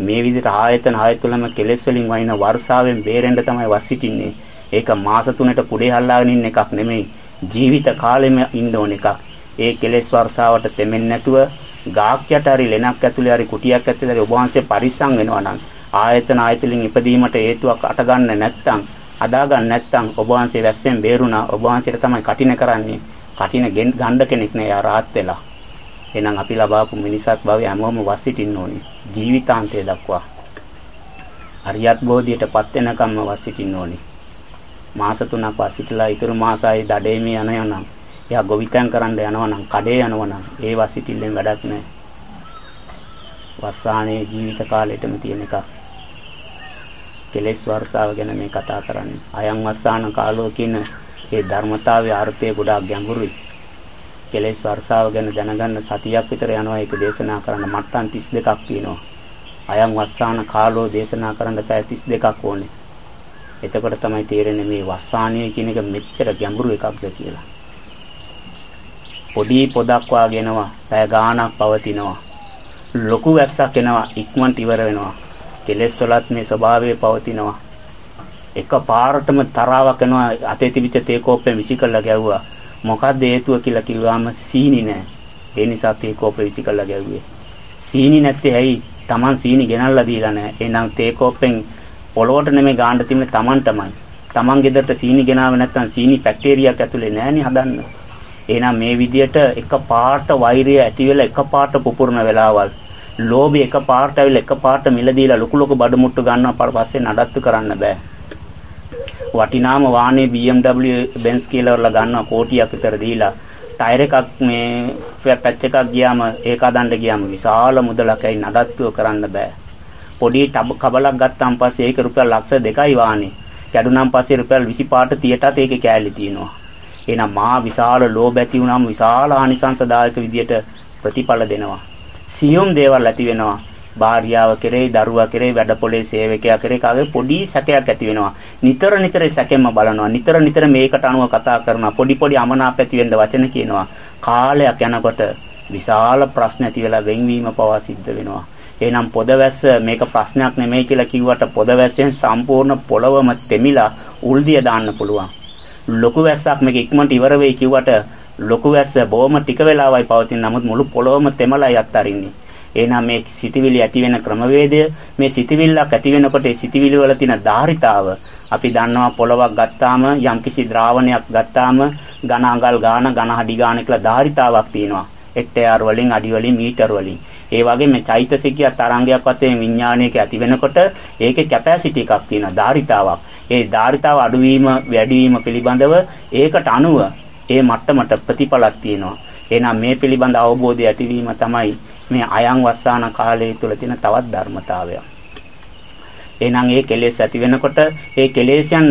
Speaker 2: මේ විදිහට ආයතන ආය තුලම කෙලෙස් වලින් වයින් වර්ෂාවෙන් බේරෙන්න තමයි වස්සිටින්නේ. ඒක මාස තුනට කුඩේ හල්ලාගෙන ඉන්න එකක් නෙමෙයි. ජීවිත කාලෙම ඉන්න ඕන එකක්. ඒ කෙලෙස් වර්ෂාවට තෙමෙන්නේ නැතුව ගාක් යට හරි ලෙනක් ඇතුලේ හරි කුටියක් ඇතුලේ හරි ඔබ වහන්සේ පරිස්සම් වෙනවා නම් ආයතන ආයතලින් ඉපදීමට හේතුවක් අටගන්න නැත්නම් අදා ගන්න නැත්නම් ඔබ වහන්සේ වැස්සෙන් බේරුණා. ඔබ වහන්සේට තමයි කටින කරන්නේ. කටින ගණ්ඩ කෙනෙක් නේ යා rahat වෙලා. එහෙනම් අපි ලබාපු මිනිසත් භවය හැමෝම වස්සිටින්න ඕනේ. ජීවිතාන්තය දක්වා අරියත් බෝධියටපත් වෙනකම්ම වස්සිටින්න ඕනේ මාස තුනක් වස්සිටලා ඊතුරු මාසයි දඩේමේ යන යනම් එයා ගොවිතැන් කරන්න යනවා නම් කඩේ යනවා නම් ඒ වස්සිටිල්ලෙන් වැඩක් නැහැ වස්සානේ ජීවිත කාලෙටම තියෙන එකක් කෙලෙස් වර්ෂාව ගැන මේ කතා කරන්නේ. අයං වස්සාන කාලෝ කියන ඒ ධර්මතාවයේ අර්ථය ගොඩාක් ගැඹුරුයි. කෙලෙස් වර්ෂාව ගැන දැනගන්න සතියක් විතර යනවා ඒක දේශනා කරන්න මට්ටම් 32ක් තියෙනවා. අයං වස්සාන කාලෝ දේශනා කරන්න පැය 32ක් ඕනේ. එතකොට තමයි තේරෙන්නේ මේ වස්සානිය කියන එක මෙච්චර ගැඹුරු එකක්ද කියලා. පොඩි පොදක් වාගෙනවා පැය ගාණක් පවතිනවා. ලොකු වැස්සක් එනවා ඉක්මනට ඉවර වෙනවා. කෙලෙස් වලත් මේ ස්වභාවය පවතිනවා. එක පාරටම තරාවක් එනවා අතේ තිබිච්ච තේ කෝප්පෙන් විසිකලා ගැව්වා. මොකද්ද හේතුව කියලා කිව්වම සීනි නෑ. ඒ නිසා තේ කෝප්පෙ විසිකලා ගැව්වේ. සීනි නැත්තේ ඇයි? Taman සීනි ගෙනල්ලා දීලා නෑ. එහෙනම් තේ කෝප්පෙන් පොළොවට නෙමෙයි ගාන්න තිබුණේ Tamanටමයි. Taman ගෙදරට සීනි ගෙනාවේ නැත්නම් සීනි බැක්ටීරියාවක් ඇතුලේ නෑනේ හදන්න. එහෙනම් මේ විදියට එක පාට වෛරය ඇති වෙලා එක පාට පුපුරන වෙලාවල් ලෝභය එක පාට ඇවිල්ලා එක පාට මිල දීලා ලොකු ලොකු බඩ මුට්ටු ගන්නවා පස්සේ නඩත්තු කරන්න බෑ. වටිනාම වාහනේ BMW Benz කියලා වල ගන්නවා කෝටියක් විතර දීලා ටයර් එකක් මේ පැච් එකක් ගියාම ඒක අදන්න ගියාම විශාල මුදලක් ඇයි නඩත්තුව කරන්න බෑ. පොඩි කබලක් ගත්තාන් පස්සේ ඒක රුපියල් ලක්ෂ දෙකයි වාහනේ. කැඩුනම් පස්සේ රුපියල් 25ට 30ටත් ඒකේ කෑලි තියෙනවා. එහෙනම් මහා විශාල ලෝභ ඇති වුණාම විශාල ආනිසංසදායක විදියට ප්‍රතිඵල දෙනවා. සියුම් දේවල් ඇති වෙනවා. භාර්යාව කෙරෙහි, දරුවා කෙරෙහි, වැඩපොලේ සේවකයා කෙරෙහි කාගේ පොඩි සැකයක් ඇති වෙනවා. නිතර නිතර සැකෙන්ම බලනවා. නිතර නිතර මේකට අනුව කතා කරනවා. පොඩි පොඩි අමනාප ඇති වෙන්න වචන කියනවා. කාලයක් යනකොට විශාල ප්‍රශ්න ඇති වෙලා වෙන්වීම පවා සිද්ධ වෙනවා. එහෙනම් පොදවැස්ස මේක ප්‍රශ්නයක් නෙමෙයි කියලා කිව්වට පොදවැස්සෙන් සම්පූර්ණ පොළවම තෙමිලා උල්දිය දාන්න පුළුවන්. ලොකු වැස්සක් මේක ඉක්මනට ඉවර වෙයි කිව්වට ලොකු වැස්ස බොහොම ටික වෙලාවයි පවතින නමුත් මුළු පොළොවම තෙමලයි අත්තරින්නේ. එහෙනම් මේ සිතිවිලි ඇති වෙන ක්‍රමවේදය මේ සිතිවිල්ලක් ඇති වෙනකොට ඒ සිතිවිලි වල තියෙන ධාරිතාව අපි දන්නවා පොළවක් ගත්තාම යම්කිසි ද්‍රාවණයක් ගත්තාම ඝන අඟල් ගාන ඝන හඩි ගාන කියලා ධාරිතාවක් තියෙනවා. හෙක්ටයාර් වලින් අඩි වලින් මීටර් වලින්. ඒ වගේ මේ චෛතසිකය තරංගයක් වශයෙන් විඥානයක ඇති වෙනකොට ඒකේ කැපැසිටි එකක් තියෙනවා ධාරිතාවක්. ඒ ධාරිතාව අඩුවීම වැඩිවීම පිළිබඳව ඒකට අනුව ඒ මට්ටමට ප්‍රතිඵලක් තියෙනවා. එහෙනම් මේ පිළිබඳ අවබෝධය ඇතිවීම තමයි මේ අයං වස්සාන කාලය තුල තියෙන තවත් ධර්මතාවයක්. එහෙනම් ඒ කෙලෙස් ඇති වෙනකොට ඒ කෙලෙස්යන්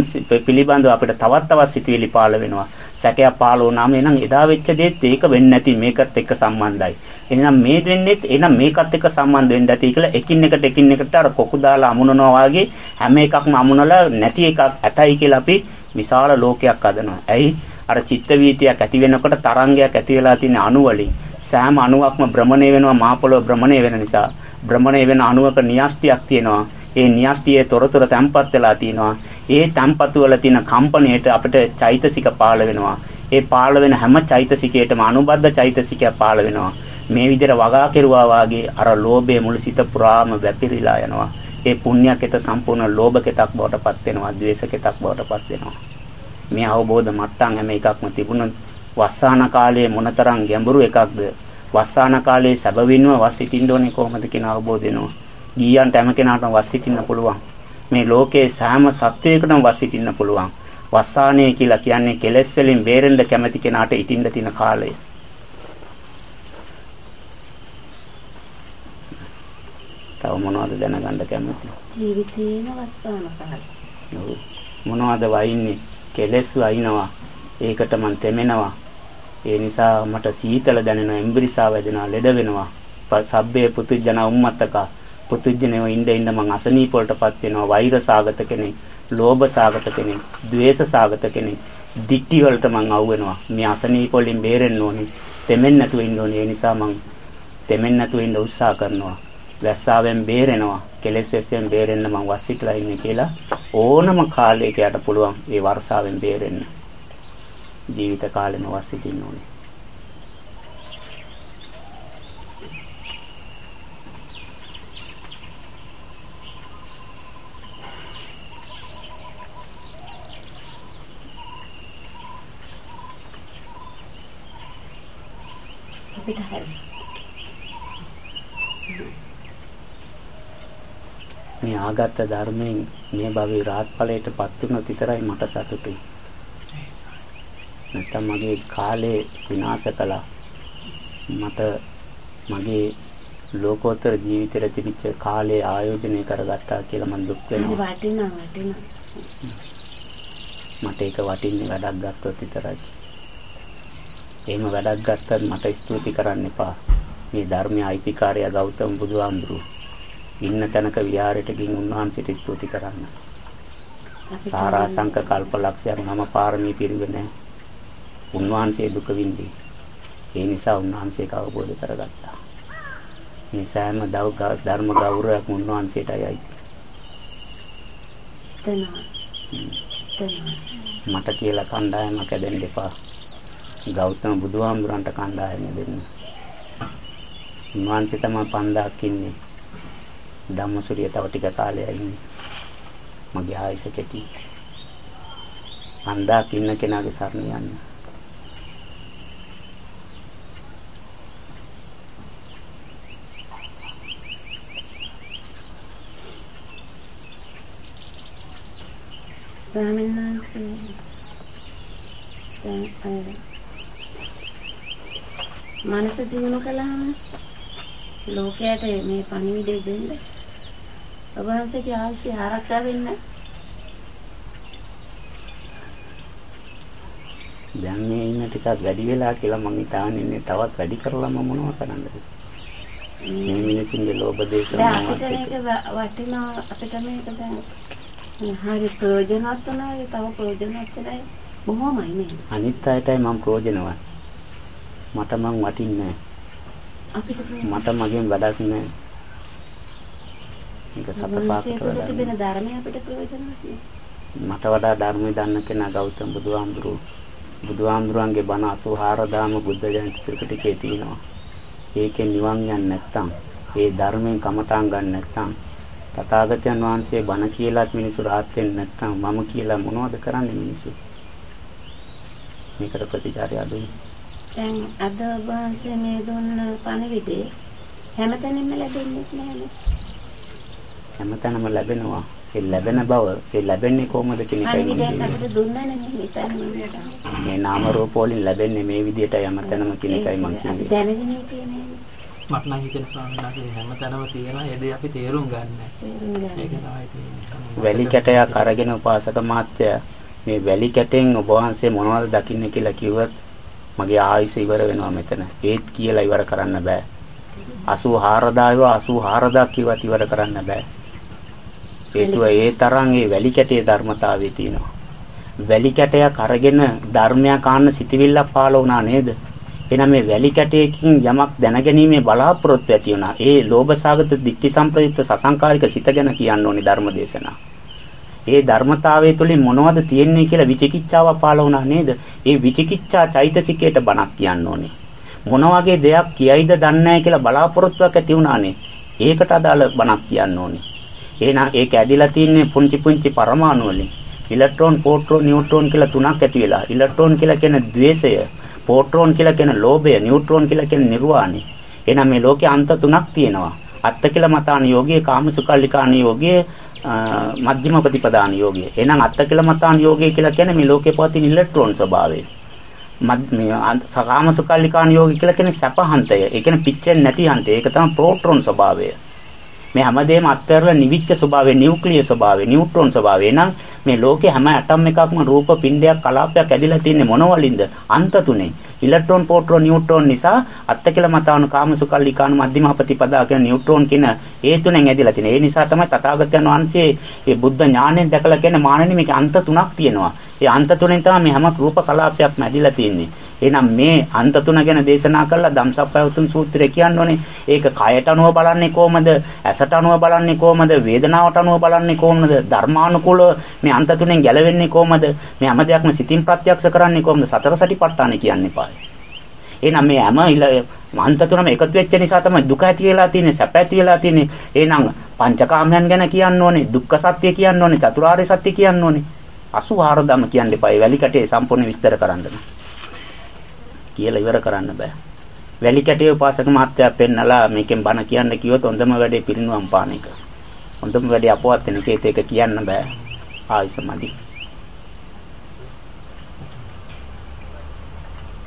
Speaker 2: පිළිබඳව අපිට තවත් තවත් සිතුවිලි පාළ වෙනවා. සැකයක් පාළ වුණාම එහෙනම් එදා වෙච්ච දේත් ඒක වෙන්නේ නැති මේකත් එක්ක සම්බන්ධයි. එහෙනම් මේ දෙන්නෙත් එහෙනම් මේකත් එක්ක සම්බන්ධ වෙන්න ඇති කියලා එකින් එකට එකින් එකට අර කොකු දාලා අමුණනවා වගේ හැම එකක්ම අමුණලා නැති එකක් ඇතයි කියලා අපි විශාල ලෝකයක් හදනවා. ඇයි? අර චිත්ත වීතියක් ඇති වෙනකොට තරංගයක් ඇති වෙලා තියෙන අණු වලින් සෑම අණුවක්ම භ්‍රමණය වෙනවා මහ පොළොව භ්‍රමණය වෙන නිසා භ්‍රමණය වෙන අණුවක න්‍යෂ්ටියක් තියෙනවා. ඒ න්‍යෂ්ටියේ තොරතුරු තැම්පත් වෙලා තියෙනවා. ඒ තැම්පතු වල තියෙන කම්පණයට අපිට චෛතසික පාළ වෙනවා. ඒ පාළ වෙන හැම චෛතසිකයකටම අනුබද්ධ චෛතසිකයක් පාළ වෙනවා. මේ විදිහට වගා කෙරුවා වාගේ අර ලෝභයේ මුළු සිත පුරාම වැපිරිලා යනවා. ඒ පුණ්‍යකෙත සම්පූර්ණ ලෝභකෙතක් බවට පත් වෙනවා, ද්වේෂකෙතක් බවට පත් වෙනවා. මේ අවබෝධ මට්ටම් හැම එකක්ම තිබුණොත් වස්සාන කාලයේ මොනතරම් ගැඹුරු එකක්ද? වස්සාන කාලයේ සැබවින්ම වස් සිටින්න ඕනේ කොහොමද කියන අවබෝධ වෙනවා. ගීයන්ට හැම කෙනාටම වස් සිටින්න පුළුවන්. මේ ලෝකේ සෑම සත්වයකටම වස් සිටින්න පුළුවන්. වස්සානය කියලා කියන්නේ කෙලෙස් වලින් බේරෙන්න කැමති කෙනාට ඉටින්න තියෙන කාලය. තව මොනවද දැනගන්න කැමති?
Speaker 3: ජීවිතේම වස්සාන කාලය.
Speaker 2: මොනවද වයින්නේ? කෙලෙස් වයින්නවා. ඒකට මං තෙමෙනවා. ඒ නිසා මට සීතල දැනෙනවා, එම්බිරිසා වැදෙනවා, ලෙඩ වෙනවා. සබ්බේ පුතුජන උම්මත්තක පුතුජනව ඉඳ ඉඳ මං අසනීප වලටපත් වෙනවා. වෛර සාගත කෙනෙක්, ලෝභ සාගත කෙනෙක්, ద్వේෂ සාගත කෙනෙක්, දික්ටි වලට මං අවු වෙනවා. මේ අසනීප වලින් බේරෙන්න ඕනේ. තෙමෙන්න නැතුව ඉන්න ඕනේ. ඒ නිසා මං තෙමෙන්න නැතුව ඉන්න උත්සාහ කරනවා. වැස්සාවෙන් බේරෙනවා. කෙලෙස් වැස්සෙන් බේරෙන්න මං වස්සිකලා ඉන්නේ කියලා ඕනම කාලයක යට පුළුවන් ඒ වර්ෂාවෙන් බේරෙන්න. ජීවිත කාලෙම වස්සිකින්න ඕනේ.
Speaker 3: අපිට හැස්
Speaker 2: මේ ආගත්ත ධර්මයෙන් මේ භවයේ රාහත් ඵලයටපත් වුණොත් විතරයි මට සතුටුයි. නැත්තම් මගේ කාලේ විනාශ කළා. මට මගේ ලෝකෝත්තර ජීවිතේට තිබිච්ච කාලේ ආයෝජනය කරගත්තා කියලා මම දුක් වෙනවා.
Speaker 3: වටිනා වටිනා.
Speaker 2: මට ඒක වටින්නේ වැඩක් ගත්තොත් විතරයි. එහෙම වැඩක් ගත්තත් මට ස්තුති කරන්න එපා. මේ ධර්මයේ අයිතිකාරය ගෞතම බුදුහාමුදුරුවෝ ඉන්න තැනක විහාරයට ගින් උන්වහන්සේට ස්තුති කරන්න. සාරාංශක කල්පලක්ෂයක් මම පාරමී පිරුවේ නැහැ. උන්වහන්සේ දුක විඳි. ඒ නිසා උන්වහන්සේක අවබෝධ කරගත්තා. මේ සෑම ධර්ම ගෞරවයක් උන්වහන්සේටයි අයිති. මට කියලා කණ්ඩායමක් ඇදෙන්න එපා. ගෞතම බුදුහාමුදුරන්ට කණ්ඩායම දෙන්න. උන්වහන්සේ තමයි 5000ක් ඉන්නේ. ධම්මසූරිය තව ටික කාලයක් ඉන්නේ. මගේ ආයුෂ කෙටි. 5000ක් ඉන්න කෙනාගේ සරණ යන්න.
Speaker 3: ස්වාමීන් වහන්සේ දැන් අය මනස දිනු කළාම ලෝකයට මේ පණිවිඩය දෙන්න ඔබ වහන්සේගේ අවශ්‍ය ආරක්ෂා වෙන්න.
Speaker 2: දැන් මේ ඉන්න ටිකක් වැඩි වෙලා කියලා මං හිතාගෙන ඉන්නේ තවත් වැඩි කරලා මම මොනව කරන්නද? මේ මිනිස්සුන්ගේ ලෝභ දේශ
Speaker 3: දැන් අපිට මේක ව- වටිනවා. අපිට මේක දැන් හරි ප්‍රයෝජනවත් වුණා තව ප්‍රයෝජනවත් වෙනයි බොහොමයි නේ
Speaker 2: අනිත් අයටයි මම ප්‍රයෝජනවත්. මට මං වටින්නේ මට මගෙන් වැඩක් නැහැ. මේක සතපාකට
Speaker 3: තිබෙන ධර්මය අපිට ප්‍රයෝජනවත්
Speaker 2: මට වඩා ධර්මය දන්න කෙනා ගෞතම බුදුහාමුදුරුවෝ. බුදුහාමුදුරන්ගේ බණ 84000ම බුද්ධ ජයන්ති ත්‍රිපිටකයේ තියෙනවා. ඒකෙන් නිවන් යන්නේ නැත්නම් ඒ ධර්මයෙන් කමඨාන් ගන්න නැත්නම් තථාගතයන් වහන්සේ බණ කියලාත් මිනිසු rahat වෙන්නේ නැත්නම් මම කියලා මොනවද කරන්නේ මිනිසු? මේකට ප්‍රතිචාරය අඩුයි.
Speaker 3: දැන් අද වහන්සේ මේ දුන්න පණිවිඩේ හැමතැනින්ම ලැබෙන්නේ නැහැ
Speaker 2: හැමතැනම ලැබෙනවා. ඒ ලැබෙන බව ඒ ලැබෙන්නේ කොහොමද කියන එකයි මේ නාම රූප වලින් ලැබෙන්නේ මේ විදිහට හැමතැනම කියන එකයි මම කියන්නේ.
Speaker 3: දැනගෙන නේද
Speaker 4: මට නම් හිතෙන ස්වාමීන් වහන්සේ හැමතැනම තියෙනවා ඒ දේ අපි තේරුම් ගන්න නැහැ.
Speaker 3: තේරුම් ගන්න.
Speaker 4: ඒක තමයි තියෙන්නේ.
Speaker 2: වැලි කැටයක් අරගෙන උපාසක මාත්‍යා මේ වැලි කැටෙන් ඔබ වහන්සේ මොනවද දකින්න කියලා කිව්වත් මගේ ආයුෂ ඉවර වෙනවා මෙතන. ඒත් කියලා ඉවර කරන්න බෑ. 84000 84000 කිව්වත් ඉවර කරන්න බෑ. හේතුව ඒ තරම් ඒ වැලි කැටේ ධර්මතාවයේ තියෙනවා. වැලි කැටයක් අරගෙන ධර්මයක් ආන්න සිටිවිල්ලක් පාල වුණා නේද? එහෙනම් මේ වැලි කැටයකින් යමක් දැනගැනීමේ බලාපොරොත්තු ඇති වුණා. ඒ ලෝභසාගත දික්ටි සම්ප්‍රයුක්ත සසංකාරික සිත ගැන කියන්න ඕනේ ධර්මදේශනා. ඒ ධර්මතාවය තුළින් මොනවද තියෙන්නේ කියලා විචිකිච්ඡාව පාල වුණා නේද? ඒ විචිකිච්ඡා චෛතසිකයට බණක් කියන්න ඕනේ. මොන වගේ දෙයක් කියයිද දන්නේ නැහැ කියලා බලාපොරොත්තුවක් ඇති වුණානේ. ඒකට අදාළ බණක් කියන්න ඕනේ. එහෙනම් ඒක ඇදිලා තින්නේ පුංචි පුංචි පරමාණු වලින්. ඉලෙක්ට්‍රෝන, පොට්‍රෝන, නියුට්‍රෝන කියලා තුනක් ඇති වෙලා. ඉලෙක්ට්‍රෝන කියලා කියන්නේ ද්වේෂය, පොට්‍රෝන කියලා කියන්නේ ලෝභය, නියුට්‍රෝන කියලා කියන්නේ නිර්වාණය. එහෙනම් මේ ලෝකේ අන්ත තුනක් තියෙනවා. අත්ත කියලා මතාන යෝගයේ, කාමසුකල්ලිකාන යෝගයේ, මධ්‍යම ප්‍රතිපදාන යෝගයේ. එහෙනම් අත්ත කියලා මතාන යෝගයේ කියලා කියන්නේ මේ ලෝකේ පවතින ඉලෙක්ට්‍රෝන ස්වභාවය. මේ සකාමසුකල්ලිකාන යෝගය කියලා කියන්නේ සැපහන්තය. ඒ කියන්නේ පිච්චෙන්නේ නැති හන්තය. ඒක තමයි ප්‍රෝටෝන ස්වභාවය. මේ හැමදේම අත්හැරලා නිවිච්ච ස්වභාවය, නියුක්ලියර් ස්වභාවය, නියුට්‍රෝන ස්වභාවය. එහෙනම් මේ ලෝකේ හැම ඇටම් එකක්ම රූප පිණ්ඩයක් කලාපයක් ඇදිලා තින්නේ මොනවලින්ද? අන්ත තුනේ. ඉලෙක්ට්‍රෝන, ප්‍රෝටෝන, නියුට්‍රෝන නිසා අත්තකල මතාවන කාමසුකල්ලිකාන මධ්‍යම ප්‍රතිපදා කියන නියුට්‍රෝන කියන ඒ තුනෙන් ඇදිලා තියෙන. ඒ නිසා තමයි තථාගතයන් වහන්සේ මේ බුද්ධ ඥාණයෙන් දැකලා කියන්නේ මානෙනි මේක අන්ත තුනක් තියෙනවා. ඒ අන්ත තුනෙන් තමයි මේ හැම රූප කලාපයක්ම ඇදිලා තියෙන්නේ. එහෙනම් මේ අන්ත තුන ගැන දේශනා කළා ධම්සප්පවතුන් සූත්‍රය කියන්නේ ඒක කයට අනුව බලන්නේ කොහමද? ඇසට අනුව බලන්නේ කොහමද? වේදනාවට අනුව බලන්නේ කොහමද? ධර්මානුකූලව මේ අන්ත තුනෙන් ගැලවෙන්නේ කොහමද? මේ හැම දෙයක්ම සිතින් ප්‍රත්‍යක්ෂ කරන්නේ කොහමද? සතර සටිපට්ඨාන කියන්නේ පායි. එහෙනම් මේ හැම අන්ත තුනම එකතු වෙච්ච නිසා තමයි දුක ඇති වෙලා තියෙන්නේ සැප ඇති වෙලා තියෙන්නේ. එහෙනම් පංචකාමයන් ගැන කියන්න ඕනේ, දුක්ඛ සත්‍ය කියන්න ඕනේ, චතුරාර්ය සත්‍ය කියන්න ඕනේ. 84 ධම කියන්න එපා. වැලි කැටේ සම්පූර්ණ විස්තර කරන්න. කියලා ඉවර කරන්න බෑ. වැලි කැටේ උපාසක මාත්‍යා පෙන්නලා මේකෙන් බණ කියන්න කිව්වොත් හොඳම වැඩේ පිරිනුවම් පාන එක. හොඳම වැඩේ අපවත් වෙන එක ඒක කියන්න බෑ. ආයිසමදී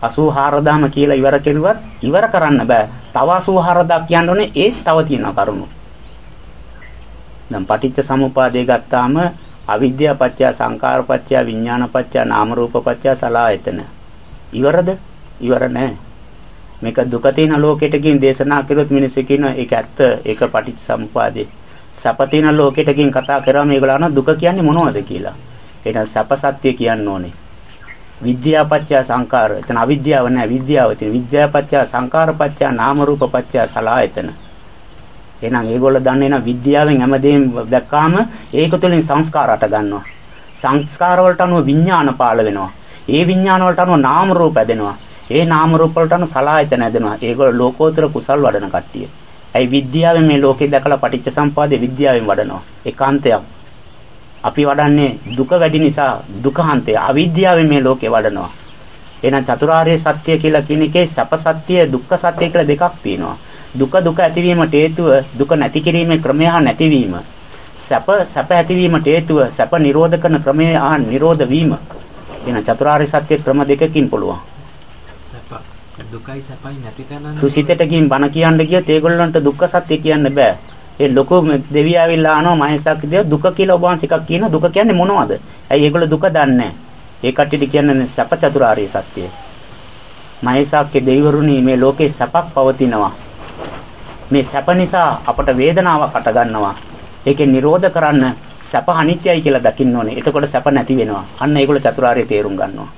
Speaker 2: 84000 කියලා ඉවර කෙරුවත් ඉවර කරන්න බෑ. තව 84000 කියන්න ඕනේ ඒත් තව තියෙනවා කරුණු. දැන් පටිච්ච සමුපාදය ගත්තාම අවිද්‍යාව පත්‍ය සංකාර පත්‍ය විඥාන පත්‍ය නාම රූප පත්‍ය සලායතන. ඉවරද? ඉවර නෑ. මේක දුක තියෙන ලෝකෙට ගින් දේශනා කළොත් මිනිස්සු කියනවා ඒක ඇත්ත ඒක පටිච්ච සමුපාදේ. සැප තියෙන ලෝකෙට ගින් කතා කරාම මේගොල්ලෝ අහන දුක කියන්නේ මොනවද කියලා. එහෙනම් සැප සත්‍ය කියන්න ඕනේ. විද්‍යාපච්චය සංකාර. එතන අවිද්‍යාව නෑ විද්‍යාව තියෙන. විද්‍යාපච්චය සංකාරපච්චය නාම රූපපච්චය සලආයතන. එහෙනම් ඒගොල්ලෝ දන්නේ නම් විද්‍යාවෙන් හැමදේම දැක්කාම ඒක තුළින් සංස්කාර අට ගන්නවා. සංස්කාර වලට අනුව විඥාන පාළ වෙනවා. ඒ විඥාන වලට අනුව නාම රූප ඇදෙනවා. ඒ නාම රූප වලට අනුව සලආයතන ඇදෙනවා. ඒගොල්ලෝ ලෝකෝත්තර කුසල් වඩන කට්ටිය. ඇයි විද්‍යාවෙන් මේ ලෝකේ දැකලා පටිච්ච සම්පදාය විද්‍යාවෙන් වඩනවා. ඒකාන්තයක්. අපි වඩන්නේ දුක වැඩි නිසා දුකහන්තය අවිද්‍යාවෙන් මේ ලෝකේ වඩනවා. එහෙනම් චතුරාර්ය සත්‍ය කියලා කියන එකේ සැප සත්‍ය දුක්ඛ සත්‍ය කියලා දෙකක් තියෙනවා. දුක දුක ඇතිවීමට හේතුව දුක නැති කිරීමේ ක්‍රමය හා නැතිවීම. සැප සැප ඇතිවීමට හේතුව සැප නිරෝධ කරන ක්‍රමය හා නිරෝධ වීම. එහෙනම් චතුරාර්ය සත්‍ය ක්‍රම දෙකකින් පුළුවන්.
Speaker 4: දුකයි සැපයි නැති තැනනේ.
Speaker 2: තුසිතට ගින් බණ කියන්න ගියොත් ඒගොල්ලන්ට දුක්ඛ සත්‍ය කියන්න බෑ. ඒ ලොකු දෙවිය ඇවිල්ලා අහනවා මහේසක් දෙය දුක කියලා ඔබ වහන්සේ එකක් කියන දුක කියන්නේ මොනවද? ඇයි ඒගොල්ලෝ දුක දන්නේ ඒ කට්ටියට කියන්නේ සැප චතුරාර්ය සත්‍යය. මහේසක්ගේ දෙවිවරුනි මේ ලෝකේ සැපක් පවතිනවා. මේ සැප නිසා අපට වේදනාවක් අට ගන්නවා. ඒකේ නිරෝධ කරන්න සැප අනිත්‍යයි කියලා දකින්න ඕනේ. එතකොට සැප නැති වෙනවා. අන්න ඒගොල්ලෝ චතුරාර්ය තේරුම් ගන්නවා.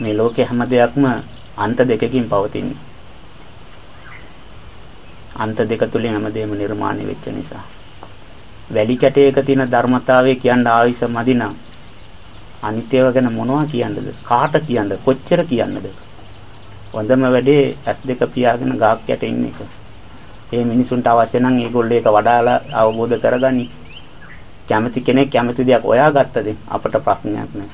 Speaker 2: මේ ලෝකේ හැම දෙයක්ම අන්ත දෙකකින් පවතින්නේ. අන්ත දෙක තුලින් හැමදේම නිර්මාණය වෙච්ච නිසා. වැලි කැටයක තියෙන ධර්මතාවය කියන්න ආවිස මදිනම් අනිත්‍යව ගැන මොනවා කියන්නද? කාට කියන්නද? කොච්චර කියන්නද? හොඳම වැඩේ S2 පියාගෙන ගාක් යට ඉන්න එක. ඒ මිනිසුන්ට අවශ්‍ය නම් ඒගොල්ලෝ ඒක වඩාලා අවබෝධ කරගනි. කැමති කෙනෙක් කැමති දෙයක් හොයාගත්තද අපට ප්‍රශ්නයක් නැහැ.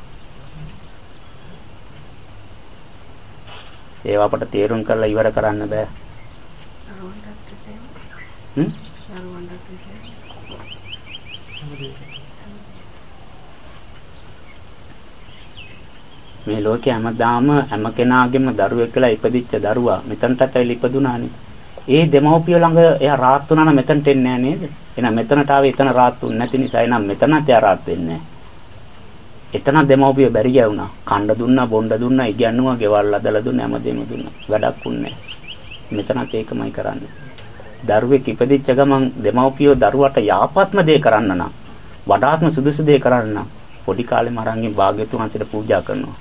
Speaker 2: ඒව අපට තේරුම් කරලා ඉවර කරන්න බෑ. හ්ම්? මේ ලෝකේ හැමදාම හැම කෙනාගේම දරුවෙක් කියලා ඉපදිච්ච දරුවා මෙතනටත් ඇවිල්ලා ඉපදුනානේ. ඒ දෙමව්පිය ළඟ එයා රාත් වුණා නම් මෙතනට එන්නේ නැහැ නේද? එහෙනම් මෙතනට ආවේ එතන රාත් වුනේ නැති නිසා එහෙනම් මෙතනත් එයා රාත් වෙන්නේ එතන දෙමව්පිය බැරි ගෑවුනා. කණ්ඩ දුන්නා, බොණ්ඩ දුන්නා, ඉගැන්නුවා, ගෙවල් අදලා දුන්නා, හැමදේම දුන්නා. වැඩක් වුන්නේ මෙතනත් ඒකමයි කරන්නේ. දරුවෙක් ඉපදිච්ච ගමන් දෙමව්පියෝ දරුවට යාපත්ම දේ කරන්න නම් වඩාත්ම සුදුසු දේ කරන්න නම් පොඩි කාලේ මරංගෙන් භාග්‍යතුන් වහන්සේට පූජා කරනවා.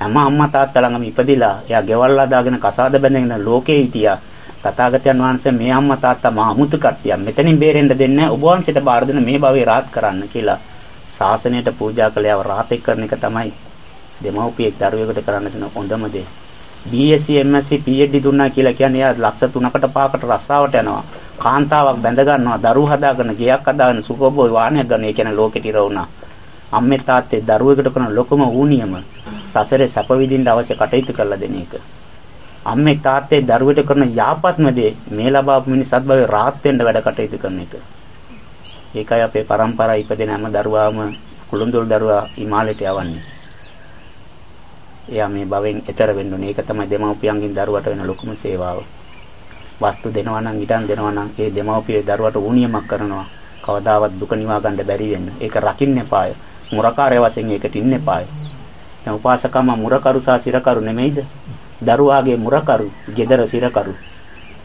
Speaker 2: හැම අම්මා තාත්තා ළඟම ඉපදිලා එයා ගෙවල් හදාගෙන කසාද බැඳගෙන ලෝකේ හිටියා. තථාගතයන් වහන්සේ මේ අම්මා තාත්තා මහ අමුතු කට්ටියක්. මෙතනින් බේරෙන්න දෙන්නේ ඔබ වහන්සේට බාර දෙන මේ භවයේ රාත් කරන්න කියලා ශාසනයට පූජා කළේ අව රාතෙක් කරන එක තමයි දෙමව්පියෙක් දරුවෙකුට කරන්න දෙන හොඳම දේ. BSc MSc PhD දුන්නා කියලා කියන්නේ එයා ලක්ෂ 3කට 5කට රස්සාවට යනවා. කාන්තාවක් බැඳ ගන්නවා, දරුවෝ හදාගෙන, ගෙයක් හදාගෙන, සුඛෝභෝග වාහනයක් ගන්න. ඒ කියන්නේ ලෝකෙට ඉර වුණා. අම්මේ තාත්තේ දරුවෙකුට කරන ලොකුම ඌනියම සසරේ සැප විඳින්න අවශ්‍ය කටයුතු කරලා දෙන එක. අම්මේ තාත්තේ දරුවෙකුට කරන යාපත්ම දේ මේ ලබාපු මිනිස්සුත් භවයේ රාහත් වෙන්න වැඩ කටයුතු කරන එක. ඒකයි අපේ પરම්පරාව ඉපදෙන හැම දරුවාම කුළුඳුල් දරුවා හිමාලයට යවන්නේ. එයා මේ භවෙන් එතර වෙන්න ඕනේ. ඒක තමයි දෙමව්පියන්ගෙන් දරුවට වෙන ලොකුම සේවාව. වස්තු දෙනවා නම් ඊටන් දෙනවා නම් ඒ දෙමව්පිය දරුවට ඌනියමක් කරනවා. කවදාවත් දුක නිවා ගන්න බැරි වෙන්න. ඒක රකින්න එපාය. මුරකාරය වශයෙන් ඒකට ඉන්න එපාය. දැන් උපාසකම මුරකරු සහ සිරකරු නෙමෙයිද? දරුවාගේ මුරකරු, gedara සිරකරු.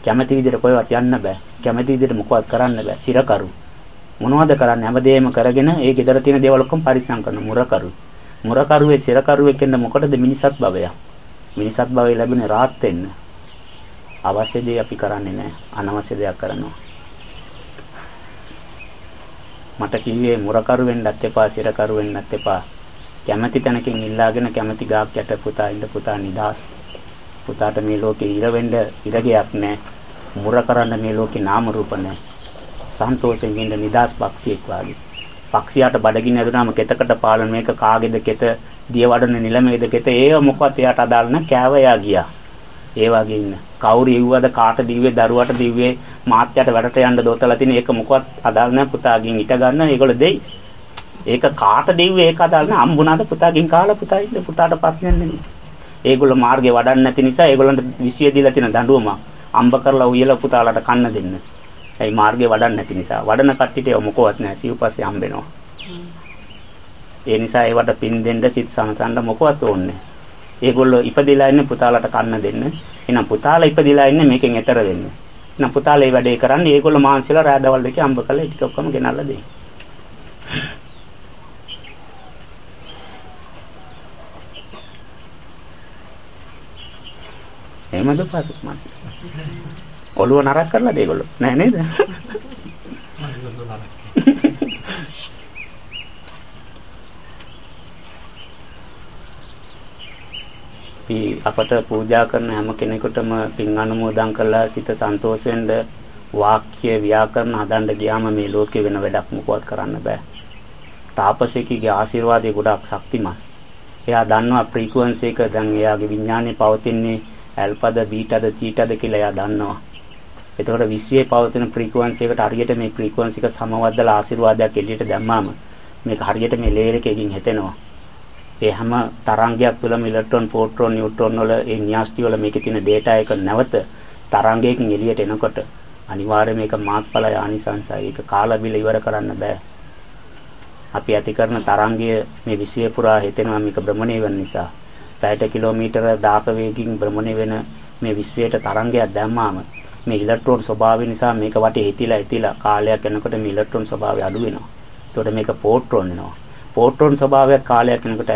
Speaker 2: කැමැති විදිහට කොහෙවත් යන්න බෑ. කැමැති විදිහට මොකවත් කරන්න බෑ. සිරකරු. මොනවද කරන්නේ? හැමදේම කරගෙන ඒ gedara තියෙන දේවල් ඔක්කොම පරිස්සම් කරන මුරකරු. මුරකරුවේ සිරකරුවෙක් වෙන්න මොකටද මිනිසත් භවය? මිනිසත් භවය ලැබුණේ රාත් වෙන්න. අවශ්‍ය දේ අපි කරන්නේ නැහැ. අනවශ්‍ය දෙයක් කරනවා. මට කිව්වේ මුරකරු වෙන්නත් එපා, සිරකරු වෙන්නත් එපා. කැමැති තැනකින් ඉල්ලාගෙන කැමැති ගාක් යට පුතා ඉඳ පුතා නිදාස්. පුතාට මේ ලෝකේ ඉර වෙන්න ඉරගයක් නැහැ. මුර කරන්න මේ ලෝකේ නාම රූප නැහැ. සන්තෝෂයෙන් ඉන්න නිදාස් පක්ෂියෙක් වාගේ. පක්ෂියාට බඩගින්න ඇදුනාම කෙතකට පාලන මේක කාගේද කෙත දියවඩන නිලමේද කෙත ඒව මොකවත් එයාට අදාළ නැ කෑවයා ගියා. ඒ වගේ ඉන්න. කවුරු ඉව්වද කාට දිව්වේ දරුවට දිව්වේ මාත්‍යට වැඩට යන්න දොතලා තියෙන ඒක මොකවත් අදාළ නැ පුතාගෙන් ඉට ගන්න. ඒගොල්ලෝ දෙයි. ඒක කාට දිව්වේ ඒක අදාළ නැ අම්බුණාද පුතාගෙන් කාලා පුතා ඉන්න. පුතාට පත්නේ නෙමෙයි. ඒගොල්ලෝ මාර්ගේ වඩන්න නැති නිසා ඒගොල්ලන්ට විශ්වය දීලා තියෙන දඬුවම අම්බ කරලා උයලා පුතාලට කන්න දෙන්න. ඒ මාර්ගේ වඩන්න නැති නිසා වඩන කට්ටියට ඒක මොකවත් නැහැ සිව්පස්සේ හම්බෙනවා. ඒ නිසා ඒවට පින් දෙන්න සිත් සංසන්න මොකවත් ඕනේ ඒගොල්ලෝ ඉපදිලා ඉන්නේ පුතාලට කන්න දෙන්න. එහෙනම් පුතාලා ඉපදිලා ඉන්නේ මේකෙන් එතර වෙන්න. එහෙනම් පුතාලා මේ වැඩේ කරන්නේ ඒගොල්ලෝ මාන්සිලා රාදවල් දෙකේ අම්බ කරලා ටික ඔක්කොම ගෙනල්ලා දෙයි. එහෙමද පාසක් මන්. ඔළුව නරක් කරලා දෙයගොල්ලෝ නෑ නේද? අපි අපට පූජා කරන හැම කෙනෙකුටම පින් අනුමෝදන් කරලා සිත සන්තෝෂ වෙන්න වාක්‍ය ව්‍යාකරණ හදන්න ගියාම මේ ලෝකේ වෙන වැඩක් මොකවත් කරන්න බෑ. තාපසිකගේ ආශිර්වාදය ගොඩක් ශක්තිමත්. එයා දන්නවා ෆ්‍රීකවන්සි එක දැන් එයාගේ විඥානේ පවතින්නේ ඇල්පද බීටද තීටද කියලා එයා දන්නවා. එතකොට විශ්වයේ පවතින ෆ්‍රීකවන්සි එකට හරියට මේ ෆ්‍රීකවන්සි එක සමවද්දලා ආශිර්වාදයක් එළියට දැම්මාම මේක හරියට මේ ලේයර් එකකින් හැතෙනවා. ඒ හැම තරංගයක් තුළම ඉලෙක්ට්‍රෝන, ප්‍රෝටෝන, නියුට්‍රෝන වල ඒ න්‍යාස්ටි වල මේකේ තියෙන data එක නැවත තරංගයකින් එළියට එනකොට අනිවාර්යයෙන් මේක මාත්ඵලය ආනිසංසයි. ඒක කාලා බිල ඉවර කරන්න බෑ. අපි ඇති කරන තරංගය මේ විශ්වය පුරා හිතෙනවා මේක භ්‍රමණය වෙන නිසා. පැයට කිලෝමීටර 1000 වේගකින් භ්‍රමණය වෙන මේ විශ්වයට තරංගයක් දැම්මාම මේ ඉලෙක්ට්‍රෝන ස්වභාවය නිසා මේක වටේ හිතිලා හිතිලා කාලයක් යනකොට මේ ඉලෙක්ට්‍රෝන ස්වභාවය අඩු වෙනවා. එතකොට මේක පෝට්‍රෝන වෙනවා. පෝට්‍රෝන ස්වභාවයක් කාලයක් යනකොට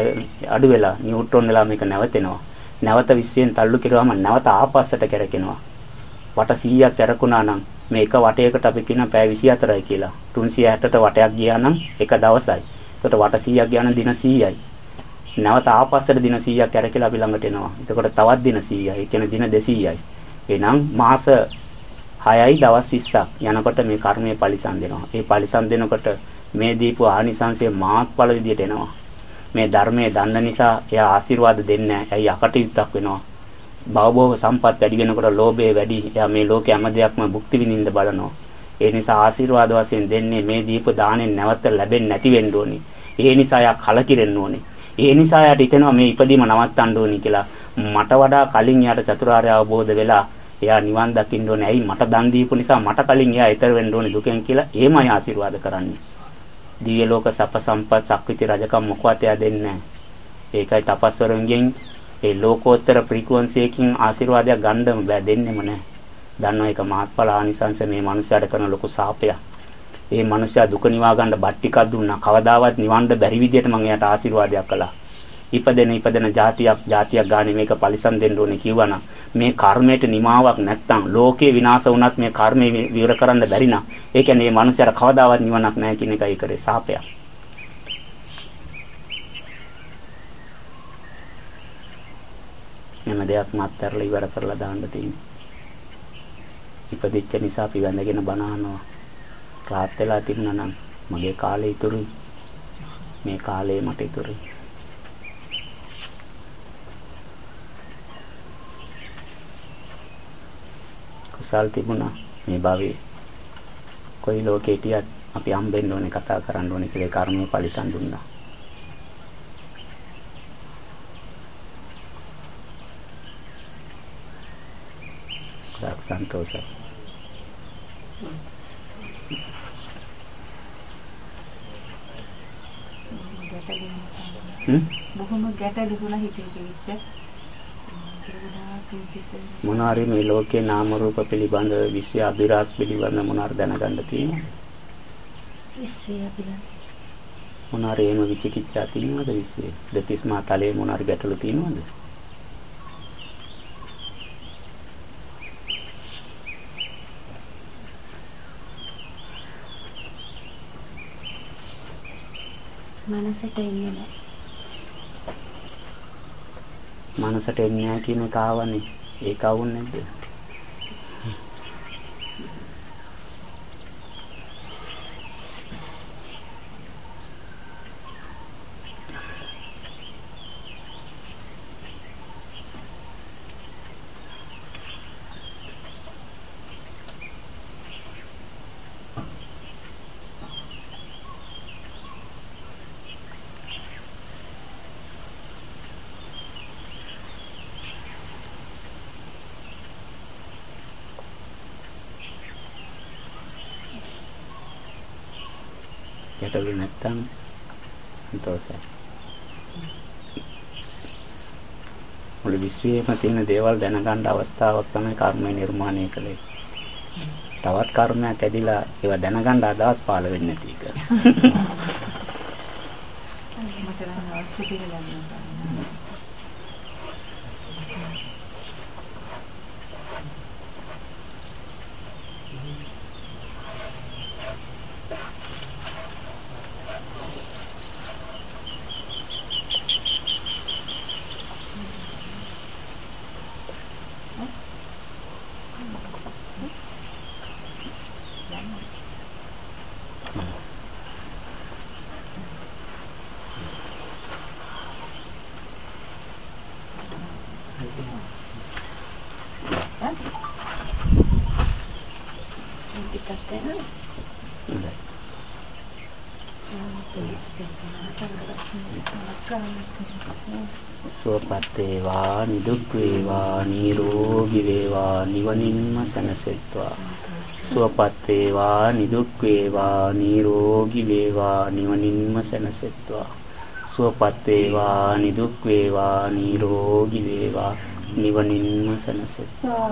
Speaker 2: අඩු වෙලා නියුට්‍රෝන වෙලා මේක නැවතෙනවා. නැවත විශ්වයෙන් තල්ලු කිරුවාම නැවත ආපස්සට කැරකෙනවා. වට 100ක් කැරකුණා නම් මේක වටයකට අපි කියන පැය 24යි කියලා. 360ට වටයක් ගියා නම් එක දවසයි. එතකොට වට 100ක් ගියා නම් දින 100යි. නැවත ආපස්සට දින 100ක් කැරකිලා අපි ළඟට එනවා. එතකොට තවත් දින 100යි. ඒ කියන්නේ දින 200යි. එහෙනම් මාස 6යි දවස් 20ක් යනකොට මේ කර්මයේ පරිසම් දෙනවා. ඒ පරිසම් දෙනකොට මේ දීපු ආනිසංශයේ මාත්ඵල විදියට එනවා. මේ ධර්මයේ දන්න නිසා එයා ආශිර්වාද දෙන්නේ නැහැ. ඇයි අකටයුත්තක් වෙනවා. භවභෝග සම්පත් වැඩි වෙනකොට ලෝභය වැඩි. එයා මේ ලෝකේ හැම දෙයක්ම භුක්ති විඳින්න බලනවා. ඒ නිසා ආශිර්වාද වශයෙන් දෙන්නේ මේ දීප දාණයෙන් නැවත ලැබෙන්නේ නැති වෙන්න ඕනේ. ඒ නිසා එයා කලකිරෙන්න ඕනේ. ඒ නිසා යාට හිතෙනවා මේ ඉපදීම නවත්තන්න ඕනි කියලා. මට වඩා කලින් යාට චතුරාර්ය අවබෝධ වෙලා එයා නිවන් දකින්න ඕනේ. ඇයි මට දන් දීපු නිසා මට කලින් එයා ඊතර වෙන්න ඕනේ දුකෙන් කියලා ඒමයි ආශිර්වාද කරන්නේ. දිව්‍ය ලෝක සප සම්පත් සක්විති රජකම් මොකවත් එයා දෙන්නේ ඒකයි තපස්වරුන්ගෙන් ඒ ලෝකෝත්තර ෆ්‍රීකවන්සි එකකින් ආශිර්වාදයක් ගන්නම බෑ දෙන්නෙම නෑ. දන්නවා ඒක මහත්ඵල ආනිසංස මේ මනුස්සයාට කරන ලොකු සාපයක්. ඒ මනුස්සයා දුක නිවා ගන්න බත් ටිකක් දුන්නා. කවදාවත් නිවන්න බැරි විදියට මම එයාට ආශිර්වාදයක් කළා. ඉපදෙන ඉපදෙන જાතියක් જાතියක් ගානේ මේක පරිසම් දෙන්න ඕනේ කිව්වනම් මේ කර්මයට නිමාවක් නැත්තම් ලෝකේ විනාශ වුණත් මේ කර්මය විවර කරන්න බැරි නම් ඒ කියන්නේ මේ මනුස්සයාට කවදාවත් නිවනක් නැහැ කියන එකයි කරේ සාපයක්. මෙම දෙයක් මත්තරලා ඉවර කරලා දාන්න තියෙන්නේ. ඉපදිච්ච නිසා අපි වැඳගෙන බණ අහනවා. රාත් වෙලා තිබුණා නම් මගේ කාලේ ඉතුරුයි. මේ කාලේ මට ඉතුරුයි. කුසල් තිබුණා මේ භවයේ. කොයි ලෝකේ හිටියත් අපි හම්බෙන්න ඕනේ කතා කරන්න ඕනේ කියලා කර්මයේ පරිසම් දුන්නා. සන්තෝෂයි.
Speaker 1: බොහොම ගැටලුණා හිතේ කිවිච්ච
Speaker 2: මොනාරි මේ ලෝකේ නාම රූප පිළිබඳ විශ්ව අභිරහස් පිළිබඳ මොනාර දැනගන්න තියෙනවා
Speaker 3: විශ්වය අභිලාෂ
Speaker 2: මොනාරි එහෙම විචිකිච්ඡා තියෙනවද විශ්වේ දෙතිස් මා තලයේ මොනාරි ගැටලු තියෙනවද
Speaker 3: මනසට එන්නේ නැහැ.
Speaker 2: මනසට එන්නේ නැහැ කියන එක ආවනේ. ඒක આવුන්නේ නැද්ද? ගැටලු නැත්තම් සන්තෝෂයි. මුළු විශ්වයේම තියෙන දේවල් දැනගන්න අවස්ථාවක් තමයි කර්මය නිර්මාණය කළේ. තවත් කර්මයක් ඇදිලා ඒවා දැනගන්න අදහස් පාළ වෙන්නේ නැති එක.
Speaker 1: මට නම් අවශ්‍ය කියලා
Speaker 3: ටිකක් දෙනවා.
Speaker 2: සුවපත් වේවා නිදුක් වේවා නිරෝගී වේවා නිවනින්ම සැනසෙත්වා සුවපත් වේවා නිදුක් වේවා නිරෝගී වේවා නිවනින්ම සැනසෙත්වා සුවපත් වේවා නිදුක් වේවා නිරෝගී වේවා නිවනින්ම සැනසෙත්වා